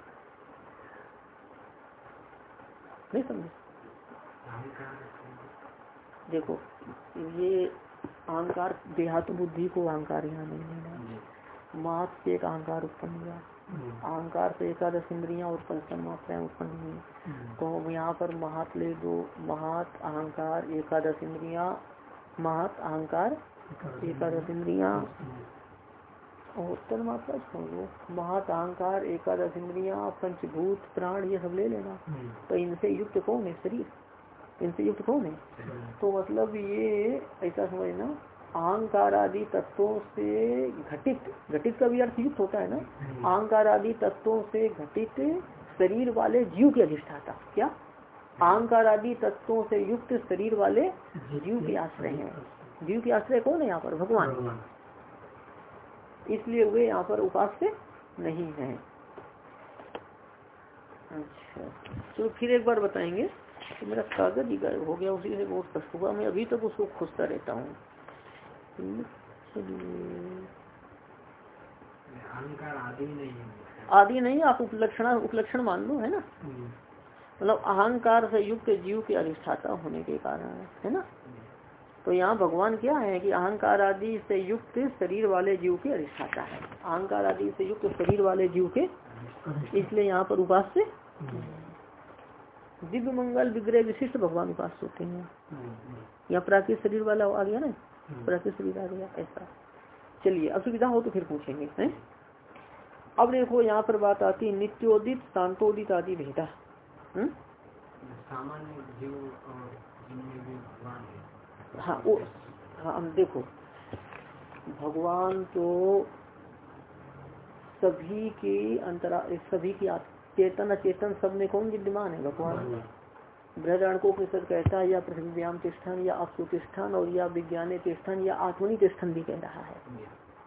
नहीं समझे। देखो ये अहंकार देहात बुद्धि को अहंकार यहाँ नहीं लेना मात से एक अहंकार उत्पन्न हुआ। अहंकार से एकादश इंद्रिया और पंचम मात्राएँ उत्पन्न हुई। तो हम यहाँ पर महात ले दो। महात अहंकार एकादश इंद्रिया महात अहंकार एकादश इंद्रिया। उत्तर मात्रा छोड़ो महत अहंकार एकादश इंद्रिया पंचभूत प्राण ये सब ले लेना। तो इनसे युक्त कौन है शरीर? इनसे युक्त कौन है? तो मतलब ये ऐसा समझना अहंकार आदि तत्वों से घटित घटित का भी अर्थ युक्त होता है ना? अहंकार आदि तत्वों से घटित शरीर वाले जीव के अधिष्ठाता। क्या? अहंकार आदि तत्वों से युक्त शरीर वाले जीव के आश्रय हैं। जीव के आश्रय कौन है यहाँ पर? भगवान। इसलिए वे यहाँ पर उपास्य नहीं है। अच्छा। तो फिर एक बार बताएँगे तो मेरा कागज़ ही गायब हो गया उसी से बहुत कष्ट हुआ। मैं अभी तक उसको खोजता रहता हूँ। आदि नहीं आदि नहीं आप उपलक्षण उपलक्षण मान लो है ना? मतलब अहंकार से युक्त जीव के अधिष्ठाता होने के कारण है ना? तो यहाँ भगवान क्या है कि अहंकार आदि से युक्त शरीर वाले जीव के अधिष्ठाता है। अहंकार आदि से युक्त शरीर वाले जीव के इसलिए यहाँ पर उपास से दिव्य मंगल विग्रह विशिष्ट भगवान उपास होते हैं। यहाँ प्राकृत शरीर वाला आ गया ना? प्राकृत शरीर आ गया, ऐसा। चलिए, असुविधा हो तो फिर पूछेंगे, है? अब देखो, यहाँ पर बात आती है नित्योदित, शांतोदित आदि भेदा। सामान्य जीव हाँ वो हाँ देखो। भगवान तो सभी की अंतरा, सभी की चेतन, अचेतन सब में कौन विद्यमान है? भगवान। बृहदारण को उपनिषद कहता है, या पृथ्व्याम तिष्ठन, या अपसु तिष्ठन, और या विज्ञान तिष्ठन, या आत्मनि तिष्ठन भी कह रहा है।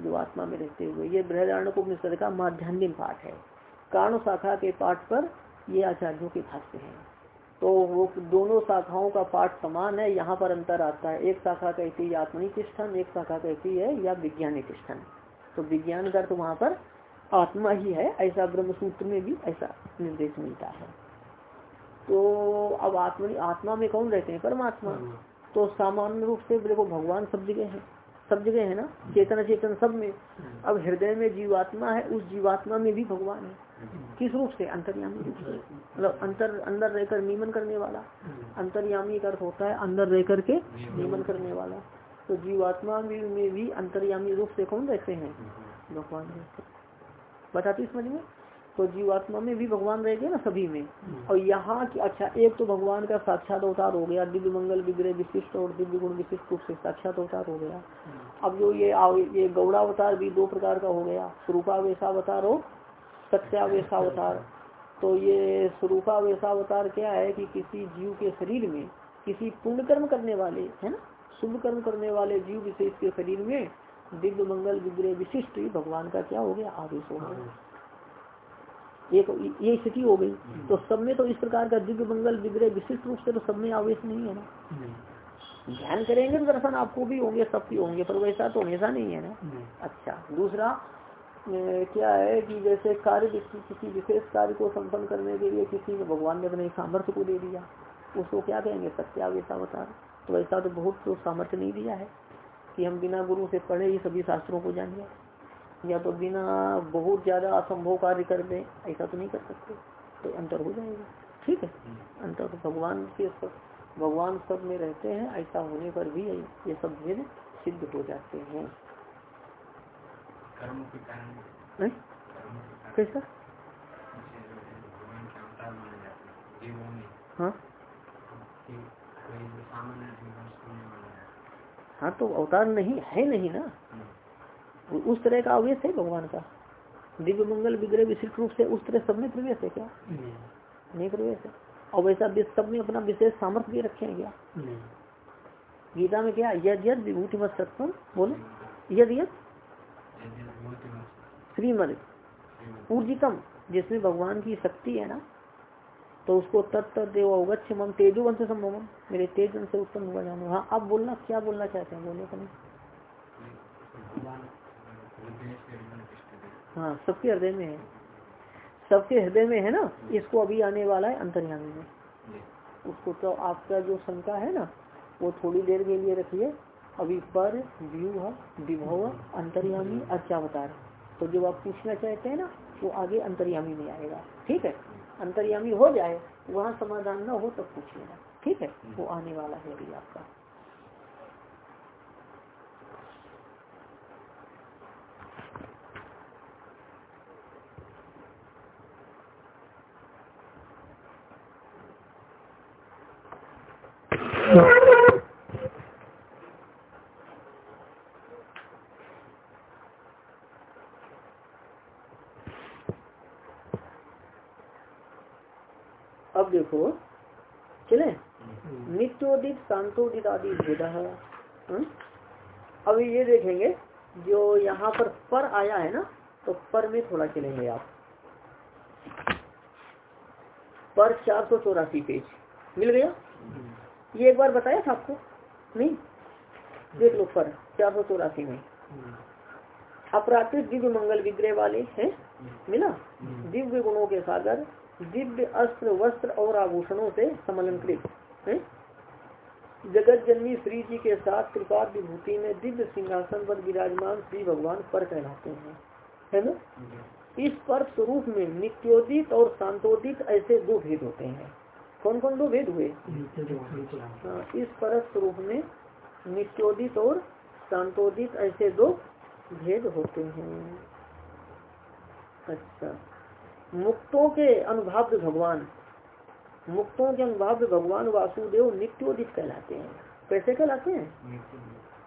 जो आत्मा में रहते हुए, ये बृहदारण को उपनिषद का माध्यान्हिक पाठ है। कारण शाखा के पाठ पर ये आचार्यों के भाष्य है। तो वो दोनों शाखाओं का पाठ समान है, यहाँ पर अंतर आता है। एक शाखा कहती है आत्मनिक तिष्ठन, एक शाखा कहती है, या विज्ञानिक तिष्ठन। तो विज्ञान का तो वहाँ पर आत्मा ही है, ऐसा ब्रह्म सूत्र में भी ऐसा निर्देश मिलता है। तो अब आत्मा आत्मा में कौन रहते हैं? परमात्मा। तो सामान्य रूप से देखो, भगवान सब जगह है। सब जगह है ना? चेतन चेतन सब में। अब हृदय में जीवात्मा है, उस जीवात्मा में भी भगवान है। किस रूप से? अंतर्यामी रूप से। मतलब अंतर, अंदर रहकर नियमन करने वाला। अंतर्यामी का अर्थ होता है अंदर रह करके नियमन करने वाला। तो जीवात्मा में भी अंतर्यामी रूप से कौन रहते हैं? भगवान बताती समझ में? तो जीवात्मा में भी भगवान रहेंगे ना सभी में। और यहाँ की अच्छा एक तो भगवान का साक्षात अवतार हो गया। दिव्य मंगल विग्रह विशिष्ट और दिव्य गुण विशिष्ट रूप से साक्षात अवतार हो गया। अब जो ये ये गौड़ावतार भी दो प्रकार का हो गया। स्वरूपावेशावतार और सत्यावेशावतार। तो ये स्वरूपावेशावतार क्या है कि किसी जीव के शरीर में किसी पुण्य कर्म करने वाले है ना? शुभ कर्म करने वाले जीव विशेष के शरीर में दिव्य मंगल विग्रह विशिष्ट भगवान का क्या हो गया? आवेश हो गया। एक ये स्थिति हो गई। तो सब में तो इस प्रकार का दिव्य मंगल विग्रह विशिष्ट रूप से तो सब में आवेश नहीं है ना? ध्यान करेंगे तो दर्शन आपको भी होंगे सबकी होंगे पर वैसा तो हमेशा नहीं है ना? अच्छा दूसरा क्या है कि जैसे कार्य किसी विशेष कार्य को संपन्न करने के लिए किसी ने भगवान ने अपने सामर्थ्य को दे दिया, उसको क्या कहेंगे? सत्यावेशावतार तो ऐसा तो बहुत तो सामर्थ्य नहीं दिया है कि हम बिना गुरु से पढ़े ही सभी शास्त्रों को जान या तो बिना बहुत ज़्यादा असंभव कार्य कर दे, ऐसा तो नहीं कर सकते। तो अंतर हो जाएगा। ठीक है? अंतर तो भगवान के सब, भगवान सब में रहते हैं, ऐसा होने पर भी ये सब भेद सिद्ध हो जाते हैं। कैसा हाँ हाँ तो अवतार नहीं है नहीं ना? उस तरह का अवेश है भगवान का? दिव्य मंगल विग्रह विशिष्ट रूप से उस तरह सब में प्रवेश है क्या? नहीं। नहीं प्रवेश है। और वैसा सब में अपना विशेष सामर्थ्य भी रखे हैं क्या? गीता में क्या? यद यद विभूति मत सत्सम बोलो? यद यद श्रीमद। ऊर्जितम, जिसमें भगवान की शक्ति है ना तो उसको तत्त देव अवगछ मम तेजो वंश संभव। मेरे तेज वंश से उत्पन्न हुआ जानो हाँ अब बोलना, क्या बोलना चाहते हैं? बोलने का नहीं। हाँ सबके हृदय में है। सबके हृदय में है ना? इसको अभी आने वाला है अंतर्यामी में। उसको तो आपका जो शंका है ना, वो थोड़ी देर के लिए रखिए। अभी पर व्यूह विभव अंतर्यामी अर्चावतार तो जो आप पूछना चाहते हैं ना वो आगे अंतर्यामी में आएगा। ठीक है? अंतर्यामी हो जाए वहाँ समाधान ना हो तब पूछ लेना ठीक है? वो आने वाला है अभी आपका। अब देखो चले? नित्योदित शांतोदित आदि भेद हम्म? अब ये देखेंगे जो यहाँ पर पर आया है ना तो पर में थोड़ा चलेंगे आप। पर चार सौ चौरासी पेज। मिल गया? ये एक बार बताया था आपको? नहीं? देख लो पर चार सौ चौरासी में। अपराधिक दिव्य मंगल विग्रह वाले हैं मिला? दिव्य गुणों के सागर दिव्य अस्त्र, वस्त्र और आभूषणों से समलंकृत, है? जगत जननी श्री जी के साथ कृपा विभूति में दिव्य सिंहासन पर विराजमान श्री भगवान पर कहलाते हैं, है ना? इस पर स्वरूप में नित्योदित और शांतोदित ऐसे दो भेद होते हैं। कौन कौन दो भेद हुए? हाँ इस पर स्वरूप में नित्योदित और शांतोदित ऐसे दो भेद होते हैं। अच्छा। मुक्तों के अनुभाव भगवान। मुक्तों के अनुभाव भगवान वासुदेव नित्योदित कहलाते हैं। कैसे कहलाते हैं?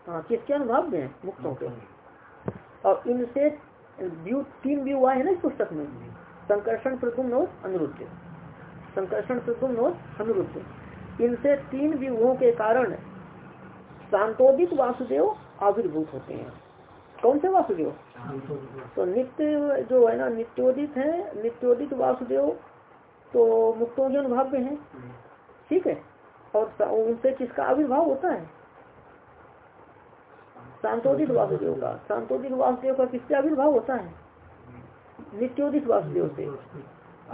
हाँ किसके अनुभाव में मुक्तों के। और इनसे व्यू तीन व्यू आए हैं ना इस पुस्तक में? संकर्षण प्रथुम और अनुरुद्ध। संकर्षण प्रथुम और अनुरुद्ध। इनसे तीन व्यूहों के कारण शांतोदित वासुदेव आविर्भूत होते हैं। कौन से वासुदेव? तो नित्य जो है ना, नित्योदित है, नित्योदित वासुदेव तो मुक्तों के अनुभाव में है। ठीक है? और उनसे किसका आविर्भाव होता है? शांतोदित वासुदेव का। शांतोदित वासुदेव का किससे आविर्भाव होता है? नित्योदित वासुदेव से।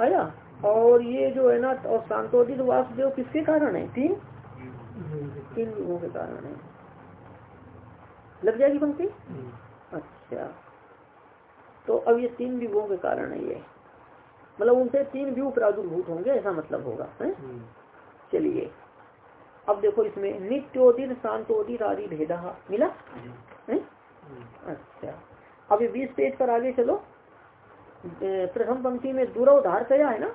आया? और ये जो है ना, और शांतोदित वासुदेव किसके कारण है? तीन? तीन लोगों के कारण है। लग जाएगी पंक्ति? अच्छा। तो अब ये तीन विभुओं के कारण है ये। मतलब उनसे तीन व्यू प्रादुर्भूत होंगे ऐसा मतलब होगा है? चलिए। अब देखो इसमें नित्योदित शांतोदित आदि भेदा मिला? है? अच्छा। अभी बीस पेज पर आगे चलो। प्रथम पंक्ति में दूरवधारतया है ना?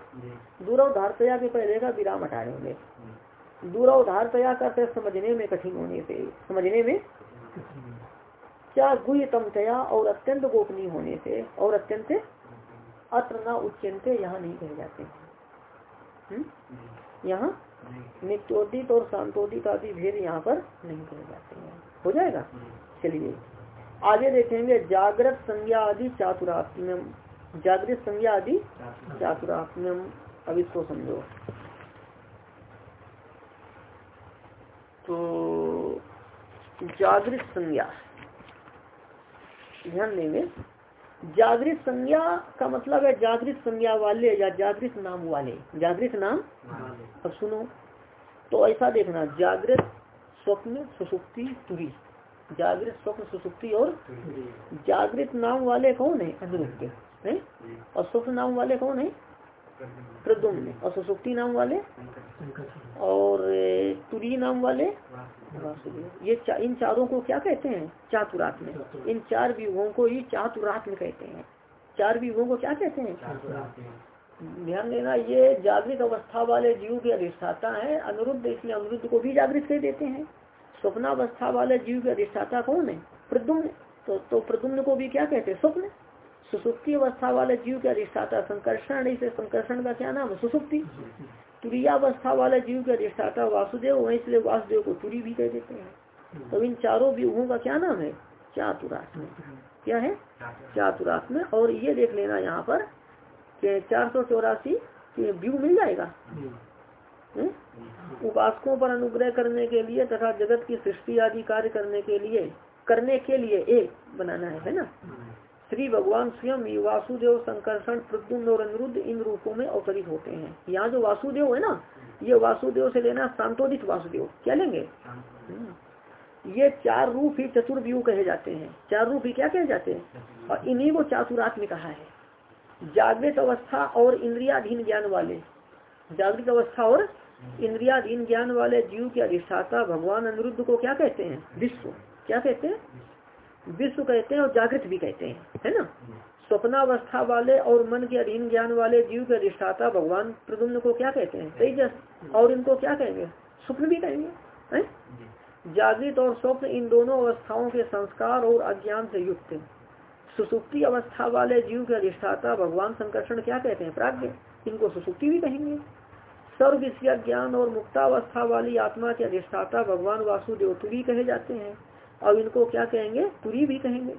दूरवधारतया के पहले का विराम हटाए होंगे। दूरवधारतया का समझने में कठिन होने से समझने में क्या गुहतमतया और अत्यंत गोपनीय होने से और अत्यंत अत्र न उच्चनते यहाँ नहीं कहे जाते। हम्म? यहाँ नित्योदित और शांतोदित आदि भेद यहाँ पर नहीं कहे जाते हैं। हो जाएगा? चलिए। आगे देखेंगे जागृत संज्ञा आदि चातुरात्म जागृत संज्ञा आदि चातुरात्म्यम। अब इसको समझो। तो जागृत संज्ञा। ध्यान देंगे। जागृत संज्ञा का मतलब है जागृत संज्ञा वाले या जागृत नाम वाले। जागृत नाम? अब सुनो। तो ऐसा देखना, जागृत स्वप्न सुसुप्ति तुरी। जागृत स्वप्न सुसुप्ति और जागृत नाम वाले कौन है? अनुरुद्ध। है? और स्वप्न नाम वाले कौन है? प्रद्युम्न और सुसुप्ति नाम वाले? और तुरी नाम वाले? ये चा, इन चारों को क्या कहते हैं? चातुरात्म इन चार विभों को ही चातुरात्म कहते हैं। चार विभों को क्या कहते हैं? ध्यान देना ये जागृत अवस्था वाले जीव के अधिष्ठाता है। अनुरुद्ध इसलिए अनुरुद्ध को भी जागृत कह देते हैं। स्वप्नावस्था वाले जीव के अधिष्ठाता कौन है? प्रद्युम्न। तो, तो प्रद्युम्न को भी क्या कहते हैं? स्वप्न। सुसुप्ति अवस्था वाले जीव के अधिष्ठाता संकर्षण इसे संकर्षण का क्या नाम है? सुसुप्ति। तुरियावस्था वाले जीव के अधिष्ठाता वासुदेव वही इसलिए वासुदेव को तुरी भी कह देते हैं। तो इन चारों व्यूहों का क्या नाम है? चातुरात्म क्या है? चातुरात्म और ये देख लेना यहाँ पर चार सौ चौरासी व्यू मिल जाएगा। उपासकों पर अनुग्रह करने के लिए तथा जगत की सृष्टि आदि कार्य करने के लिए करने के लिए एक बनाना है है ना? श्री भगवान स्वयं वासुदेव संकर्षण प्रद्युम्न और अनुरुद्ध इन रूपों में अवतरित होते हैं। यहाँ जो वासुदेव है ना ये वासुदेव से लेना शांतोदित वासुदेव। क्या लेंगे। ये चार रूप ही चतुर्व्यू कहे जाते हैं। चार रूप ही क्या कहे जाते हैं? और इन्हीं को चातुरात्म कहा है। जागृत अवस्था और इंद्रियाधीन ज्ञान वाले। जागृत अवस्था और इंद्रियाधीन ज्ञान वाले जीव के अधिष्ठाता भगवान अनिरुद्ध को क्या कहते हैं? विश्व। क्या कहते हैं? विश्व कहते हैं और जागृत भी कहते हैं, है ना? स्वप्नावस्था वाले और मन के अधीन ज्ञान वाले जीव के अधिष्ठाता भगवान प्रदुम्न को क्या कहते हैं? तेजस। और इनको क्या कहेंगे? स्वप्न भी कहेंगे, है? जागृत और स्वप्न इन दोनों अवस्थाओं के संस्कार और अज्ञान से युक्त सुसुप्ति अवस्था वाले जीव के अधिष्ठाता भगवान संकर्षण क्या कहते हैं? प्राग्ञ इनको सुसुप्ति भी कहेंगे। सर्व विषय ज्ञान और मुक्तावस्था वाली आत्मा के अधिष्ठाता भगवान वासुदेव तुरी कहे जाते हैं। अब इनको क्या कहेंगे? तुरी भी कहेंगे।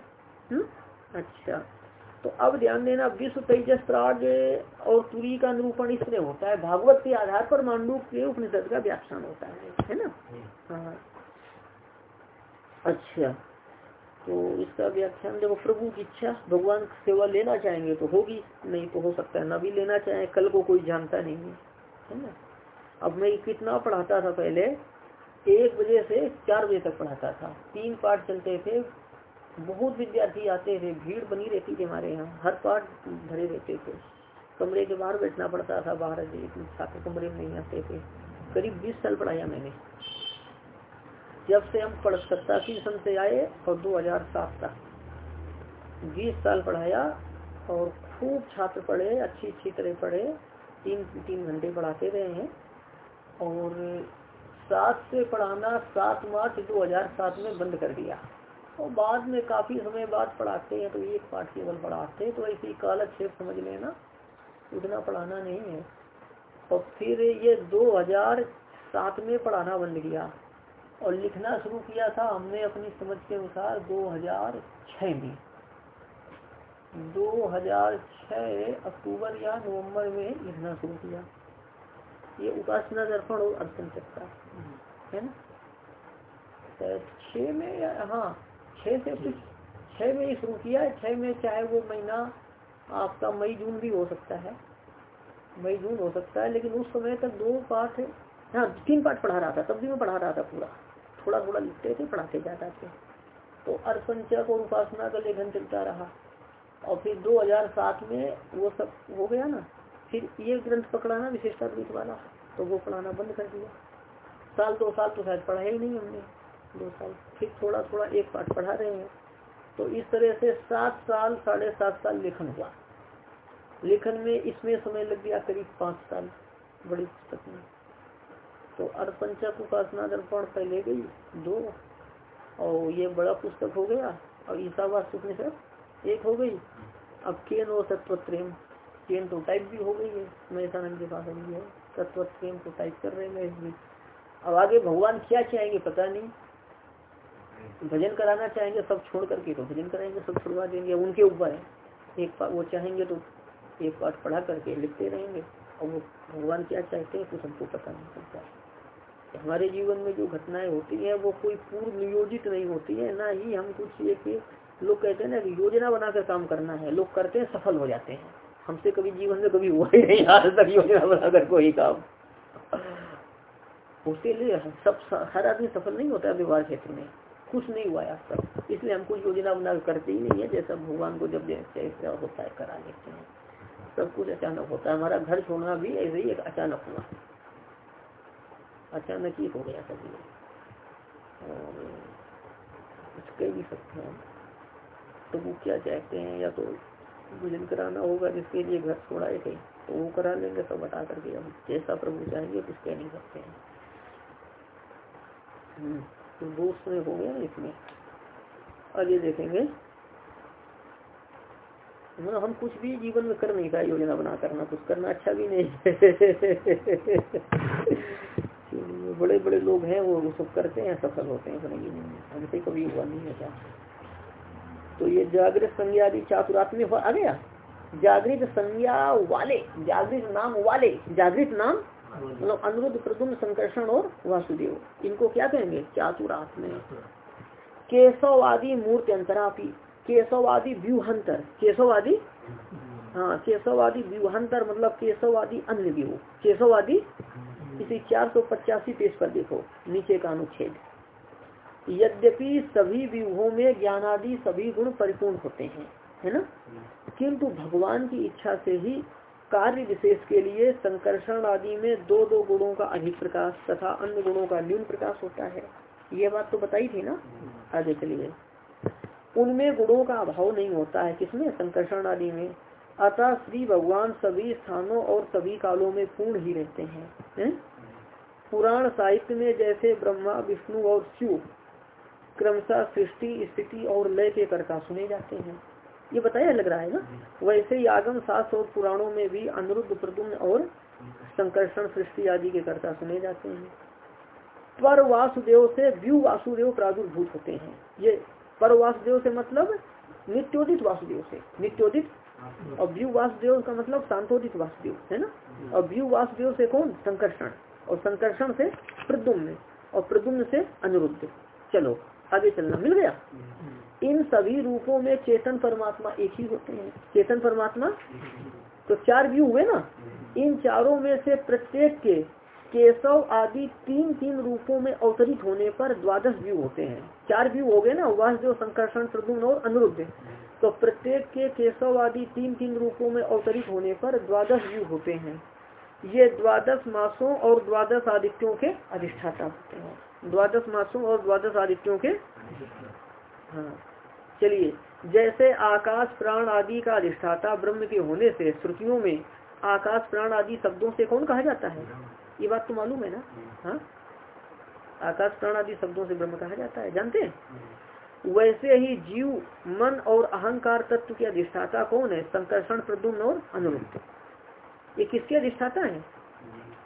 हम्म? अच्छा। तो अब ध्यान देना विश्व तेजस प्राग और तुरी का निरूपण इसलिए होता है। भागवत के आधार पर मांडू के उपनिषद का व्याख्यान होता है है ना? हाँ। अच्छा। तो इसका व्याख्यान देखो प्रभु की इच्छा भगवान सेवा लेना चाहेंगे तो होगी नहीं तो हो सकता है ना भी लेना चाहे कल को कोई जानता नहीं है है ना? अब मैं कितना पढ़ाता था पहले एक बजे से चार बजे तक पढ़ाता था। तीन पाठ चलते थे। बहुत विद्यार्थी आते थे। भीड़ बनी रहती थी हमारे यहाँ। हर पाठ भरे रहते थे। कमरे के बाहर बैठना पड़ता था। बाहर छात्र कमरे में नहीं आते थे। करीब बीस साल पढ़ाया मैंने। जब से हम पढ़ सत्तासी सन से आए और 2007 तक। बीस साल पढ़ाया और खूब छात्र पढ़े अच्छी अच्छी तरह पढ़े। तीन तीन घंटे पढ़ाते रहे हैं। और सात से पढ़ाना सात मार्च 2007 में बंद कर दिया। और बाद में काफ़ी समय बाद पढ़ाते हैं तो एक पाठ केवल पढ़ाते हैं तो ऐसी कालक्षेप समझ लेना उतना पढ़ाना नहीं है। और फिर ये 2007 में पढ़ाना बंद किया और लिखना शुरू किया था हमने अपनी समझ के अनुसार 2006 में। 2006 अक्टूबर या नवंबर में लिखना शुरू किया। ये उपासना दर्पण और अर्पण चक्का है ना? तो छ में हाँ छ से कुछ छ में ही शुरू किया छह में चाहे वो महीना आपका मई, जून भी हो सकता है। मई, जून हो सकता है, लेकिन उस समय तक दो पाठ हाँ तीन पाठ पढ़ा रहा था, तब भी मैं पढ़ा रहा था पूरा। थोड़ा थोड़ा लिखते थे, पढ़ाते जाता थे। तो अर्पंचक और उपासना का लेखन चलता रहा। और फिर 2007 में वो सब हो गया ना फिर ये ग्रंथ पकड़ाना विशेषता द्वीप वाला तो वो पढ़ाना बंद कर दिया। साल दो साल तो शायद पढ़ा ही नहीं हमने, दो साल। फिर थोड़ा थोड़ा एक पाठ पढ़ा रहे हैं। तो इस तरह से सात साल, साढ़े सात साल लेखन हुआ। लेखन में इसमें समय लग गया करीब पाँच साल, बड़ी पुस्तक में। तो अर्पंचक उपासना दर्पण पहले गई, दो, और ये बड़ा पुस्तक हो गया, और ईसावास सुपनिषद एक हो गई। अब केन और तत्व केन तो टाइप भी हो गई है। महेशानंद के पास अभी है। तत्व प्रेम को टाइप कर रहे हैं इसमें अब आगे भगवान क्या चाहेंगे पता नहीं। भजन कराना चाहेंगे, सब छोड़ करके तो भजन कराएँगे, सब छुड़वा देंगे। उनके ऊपर है। एक वो चाहेंगे तो एक पाठ पढ़ा करके लिखते रहेंगे। और वो भगवान क्या चाहते हैं कुछ हमको पता नहीं चलता। हमारे जीवन में जो घटनाएँ होती हैं, वो कोई पूर्व नियोजित नहीं होती है। ना ही हम कुछ ये लोग कहते हैं ना योजना बनाकर काम करना है। लोग करते हैं, सफल हो जाते हैं। हमसे कभी जीवन में कभी हुआ ही नहीं, आज तक योजना बनाकर कोई काम। उसके लिए सब हर आदमी सफल नहीं होता व्यवहार क्षेत्र में। खुश नहीं हुआ आज तक। इसलिए हम कुछ योजना बना करते ही नहीं है, जैसा भगवान को जब जैसे होता है करा लेते हैं। सब कुछ अचानक होता है। हमारा घर छोड़ना भी ऐसे ही एक अचानक हुआ। अचानक ही हो गया सभी और कुछ कह भी सकते हैं। तो वो क्या चाहते हैं या तो भोजन कराना होगा जिसके लिए घर छोड़ा है कहीं तो वो करा लेंगे सब बता करके हम जैसा प्रभु चाहेंगे कुछ कह नहीं सकते हैं। हम्म, तो दोस्त में हो गया ना इसमें। आगे देखेंगे। मतलब हम कुछ भी जीवन में कर नहीं पाए योजना बना करना कुछ करना अच्छा भी नहीं। बड़े बड़े लोग हैं वो सब करते हैं सफल होते हैं नहीं हमसे कभी हुआ नहीं है क्या? तो ये जागृत संज्ञा आदि चातुरात्म्य आ गया। जागृत संज्ञा वाले, जागृत नाम वाले, जागृत नाम मतलब अनुरुद्ध प्रदुम संकर्षण और वासुदेव। इनको क्या कहेंगे? चातुरात्म्य केशव आदि मूर्ति अंतरापी केशव आदि व्यूहंतर केशव आदि हाँ केशव आदि व्यूहंतर मतलब केशव आदि अन्य व्यू केशव आदि इसी चार सौ पचासी पेज पर देखो, नीचे का अनुच्छेद। यद्यपि सभी व्यूहों में ज्ञानादि सभी गुण परिपूर्ण होते हैं, है ना? किंतु भगवान की इच्छा से ही कार्य विशेष के लिए संकर्षण आदि में दो दो गुणों का अधिक प्रकाश तथा अन्य गुणों का न्यून प्रकाश होता है। ये बात तो बताई थी ना? आगे चलिए। उनमें गुणों का अभाव नहीं होता है। किसमें? संकर्षण आदि में। अतः श्री भगवान सभी स्थानों और सभी कालों में पूर्ण ही रहते हैं, है? पुराण साहित्य में जैसे ब्रह्मा, विष्णु और शिव क्रमशः सृष्टि, स्थिति और लय के कर्ता सुने जाते हैं। ये बताया लग रहा है ना? वैसे ही आगम सात और पुराणों में भी अनुरुद्ध प्रदुम्न और संकर्षण सृष्टि आदि के कर्ता सुने जाते हैं। पर वासुदेव से व्यू वासुदेव प्रादुर्भूत होते हैं। ये पर वासुदेव से मतलब नित्योदित वासुदेव से। नित्योदित? और व्यू वासुदेव का मतलब शांतोदित वासुदेव, है ना? और व्यू वासुदेव से कौन? संकर्षण। और संकर्षण से प्रद्युम्न, और प्रद्युम्न से अनिरुद्ध। चलो। आगे चलना। मिल गया? इन सभी रूपों में चेतन परमात्मा एक ही होते हैं। चेतन परमात्मा? तो चार व्यू हुए ना? इन चारों में से प्रत्येक के केशव आदि तीन तीन रूपों में अवतरित होने पर द्वादश व्यू होते हैं। चार व्यू हो गए ना? वासुदेव संकर्षण प्रदुम्न और अनुरुद्ध। तो प्रत्येक के केशव आदि तीन तीन रूपों में अवतरित होने पर द्वादश व्यू होते हैं। ये द्वादश मासों और द्वादश आदित्यों के अधिष्ठाता होते हैं। द्वादश मासों और द्वादश आदित्यों के हाँ चलिए, जैसे आकाश प्राण आदि का अधिष्ठाता ब्रह्म के होने से श्रुतियों में आकाश प्राण आदि शब्दों से कौन कहा जाता है? ये बात तो मालूम है ना? हाँ? आकाश प्राण आदि शब्दों से ब्रह्म कहा जाता है, जानते हैं? वैसे ही जीव, मन और अहंकार तत्व के अधिष्ठाता कौन है? संकर्षण, प्रद्युम्न और अनुरुद्ध ये किसके अधिष्ठाता है?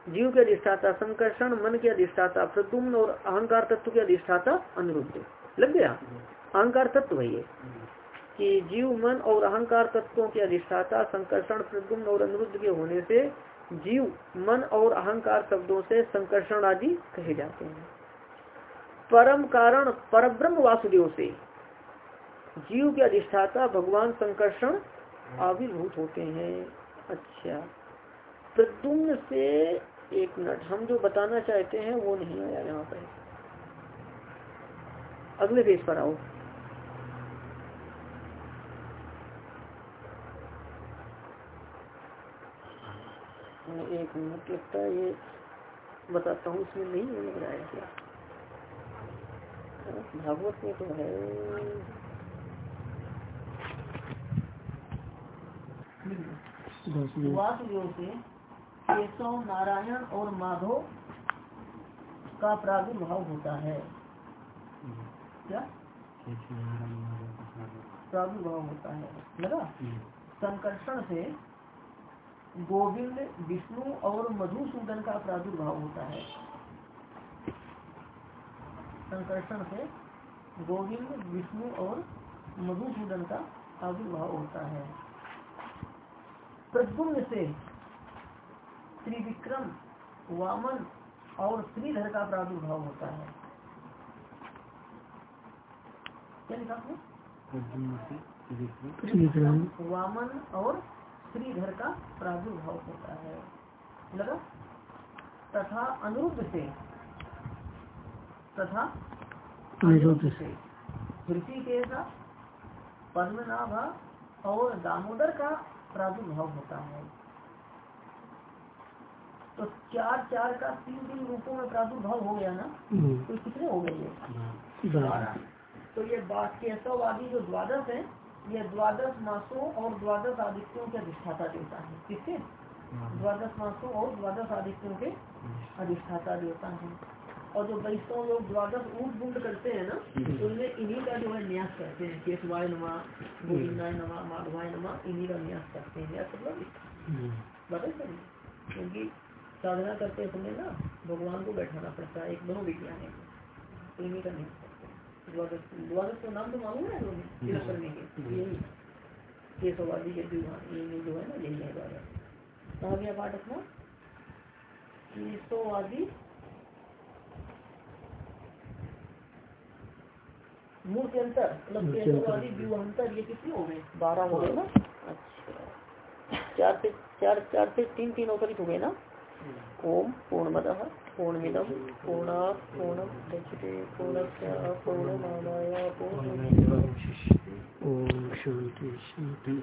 जीव के अधिष्ठाता, संकर्षण, मन के अधिष्ठाता प्रदुम्न और अहंकार तत्व के अधिष्ठाता अनिरुद्ध लग गया? अहंकार तत्व है ये। कि जीव, मन और अहंकार तत्वों के अधिष्ठाता, संकर्षण प्रदुम्न और अनिरुद्ध के होने से जीव, मन और अहंकार शब्दों से संकर्षण आदि कहे जाते हैं। परम कारण, परब्रह्म वासुदेव से जीव के अधिष्ठाता, भगवान संकर्षण आविर्भूत होते हैं। अच्छा। प्रद्युम्न से एक मिनट हम जो बताना चाहते हैं वो नहीं आया यहाँ पर अगले पेज पर आओ। एक मिनट लगता है ये बताता हूँ इसमें नहीं लग रहा है क्या? भागवत में तो है। वासुदेव से केशव, नारायण और माधव का प्रादुर्भाव होता है। क्या? प्रादुर्भाव होता है। लगा? संकर्षण से गोविंद, विष्णु और मधुसूदन का प्रादुर्भाव होता है। संकर्षण से गोविंद, विष्णु और मधुसूदन का प्रादुर्भाव होता है। प्रद्युम्न से त्रिविक्रम वामन और श्रीधर का प्रादुर्भाव होता है। क्या लिखा आपने? वामन और श्रीधर का प्रादुर्भाव होता है। लगा? तथा अनुरुद्ध से। तथा अनुरुद्ध से। ऋषिकेश पद्मनाभा और दामोदर का प्रादुर्भाव होता है। तो चार चार का तीन तीन रूपों में प्रादुर्भाव हो गया ना तो कितने हो गए ये? तो ये बात केशववादी जो द्वादश है ये द्वादश मासों और द्वादश आदित्यों के अधिष्ठाता देवता है। किसके? द्वादश मासों और द्वादश आदित्यों के अधिष्ठाता देवता है। और जो वैष्णव लोग द्वादश ऊट बुंड करते हैं ना उनमें इन्हीं का जो है न्यास करते हैं। केशवाय नमा गोविंदाय नमा माधवाय नमा इन्हीं का न्यास करते हैं। न्यास मतलब बता क्योंकि साधना करते समय ना भगवान को बैठाना पड़ता है एक मनोविज्ञान है। तो इन्हीं का नहीं हैं। द्वादश द्वादश का नाम तो मालूम है लोग करने के। यही केशवादी के विवाह यही जो है ना यही है द्वादश। कहा गया पाठ अपना? केशवादी। के अंतर मतलब केशवादी व्यूहांतर ये कितने हो गए? बारह हो गए ना? अच्छा। चार से चार चार से तीन तीन होकर हो गए ना? ओम पूर्णमद पूर्णमिदम पूर्णा पूर्णम दक्षिणे पूर्णस्य पूर्णमादाय पूर्ण ओम शांति। शांति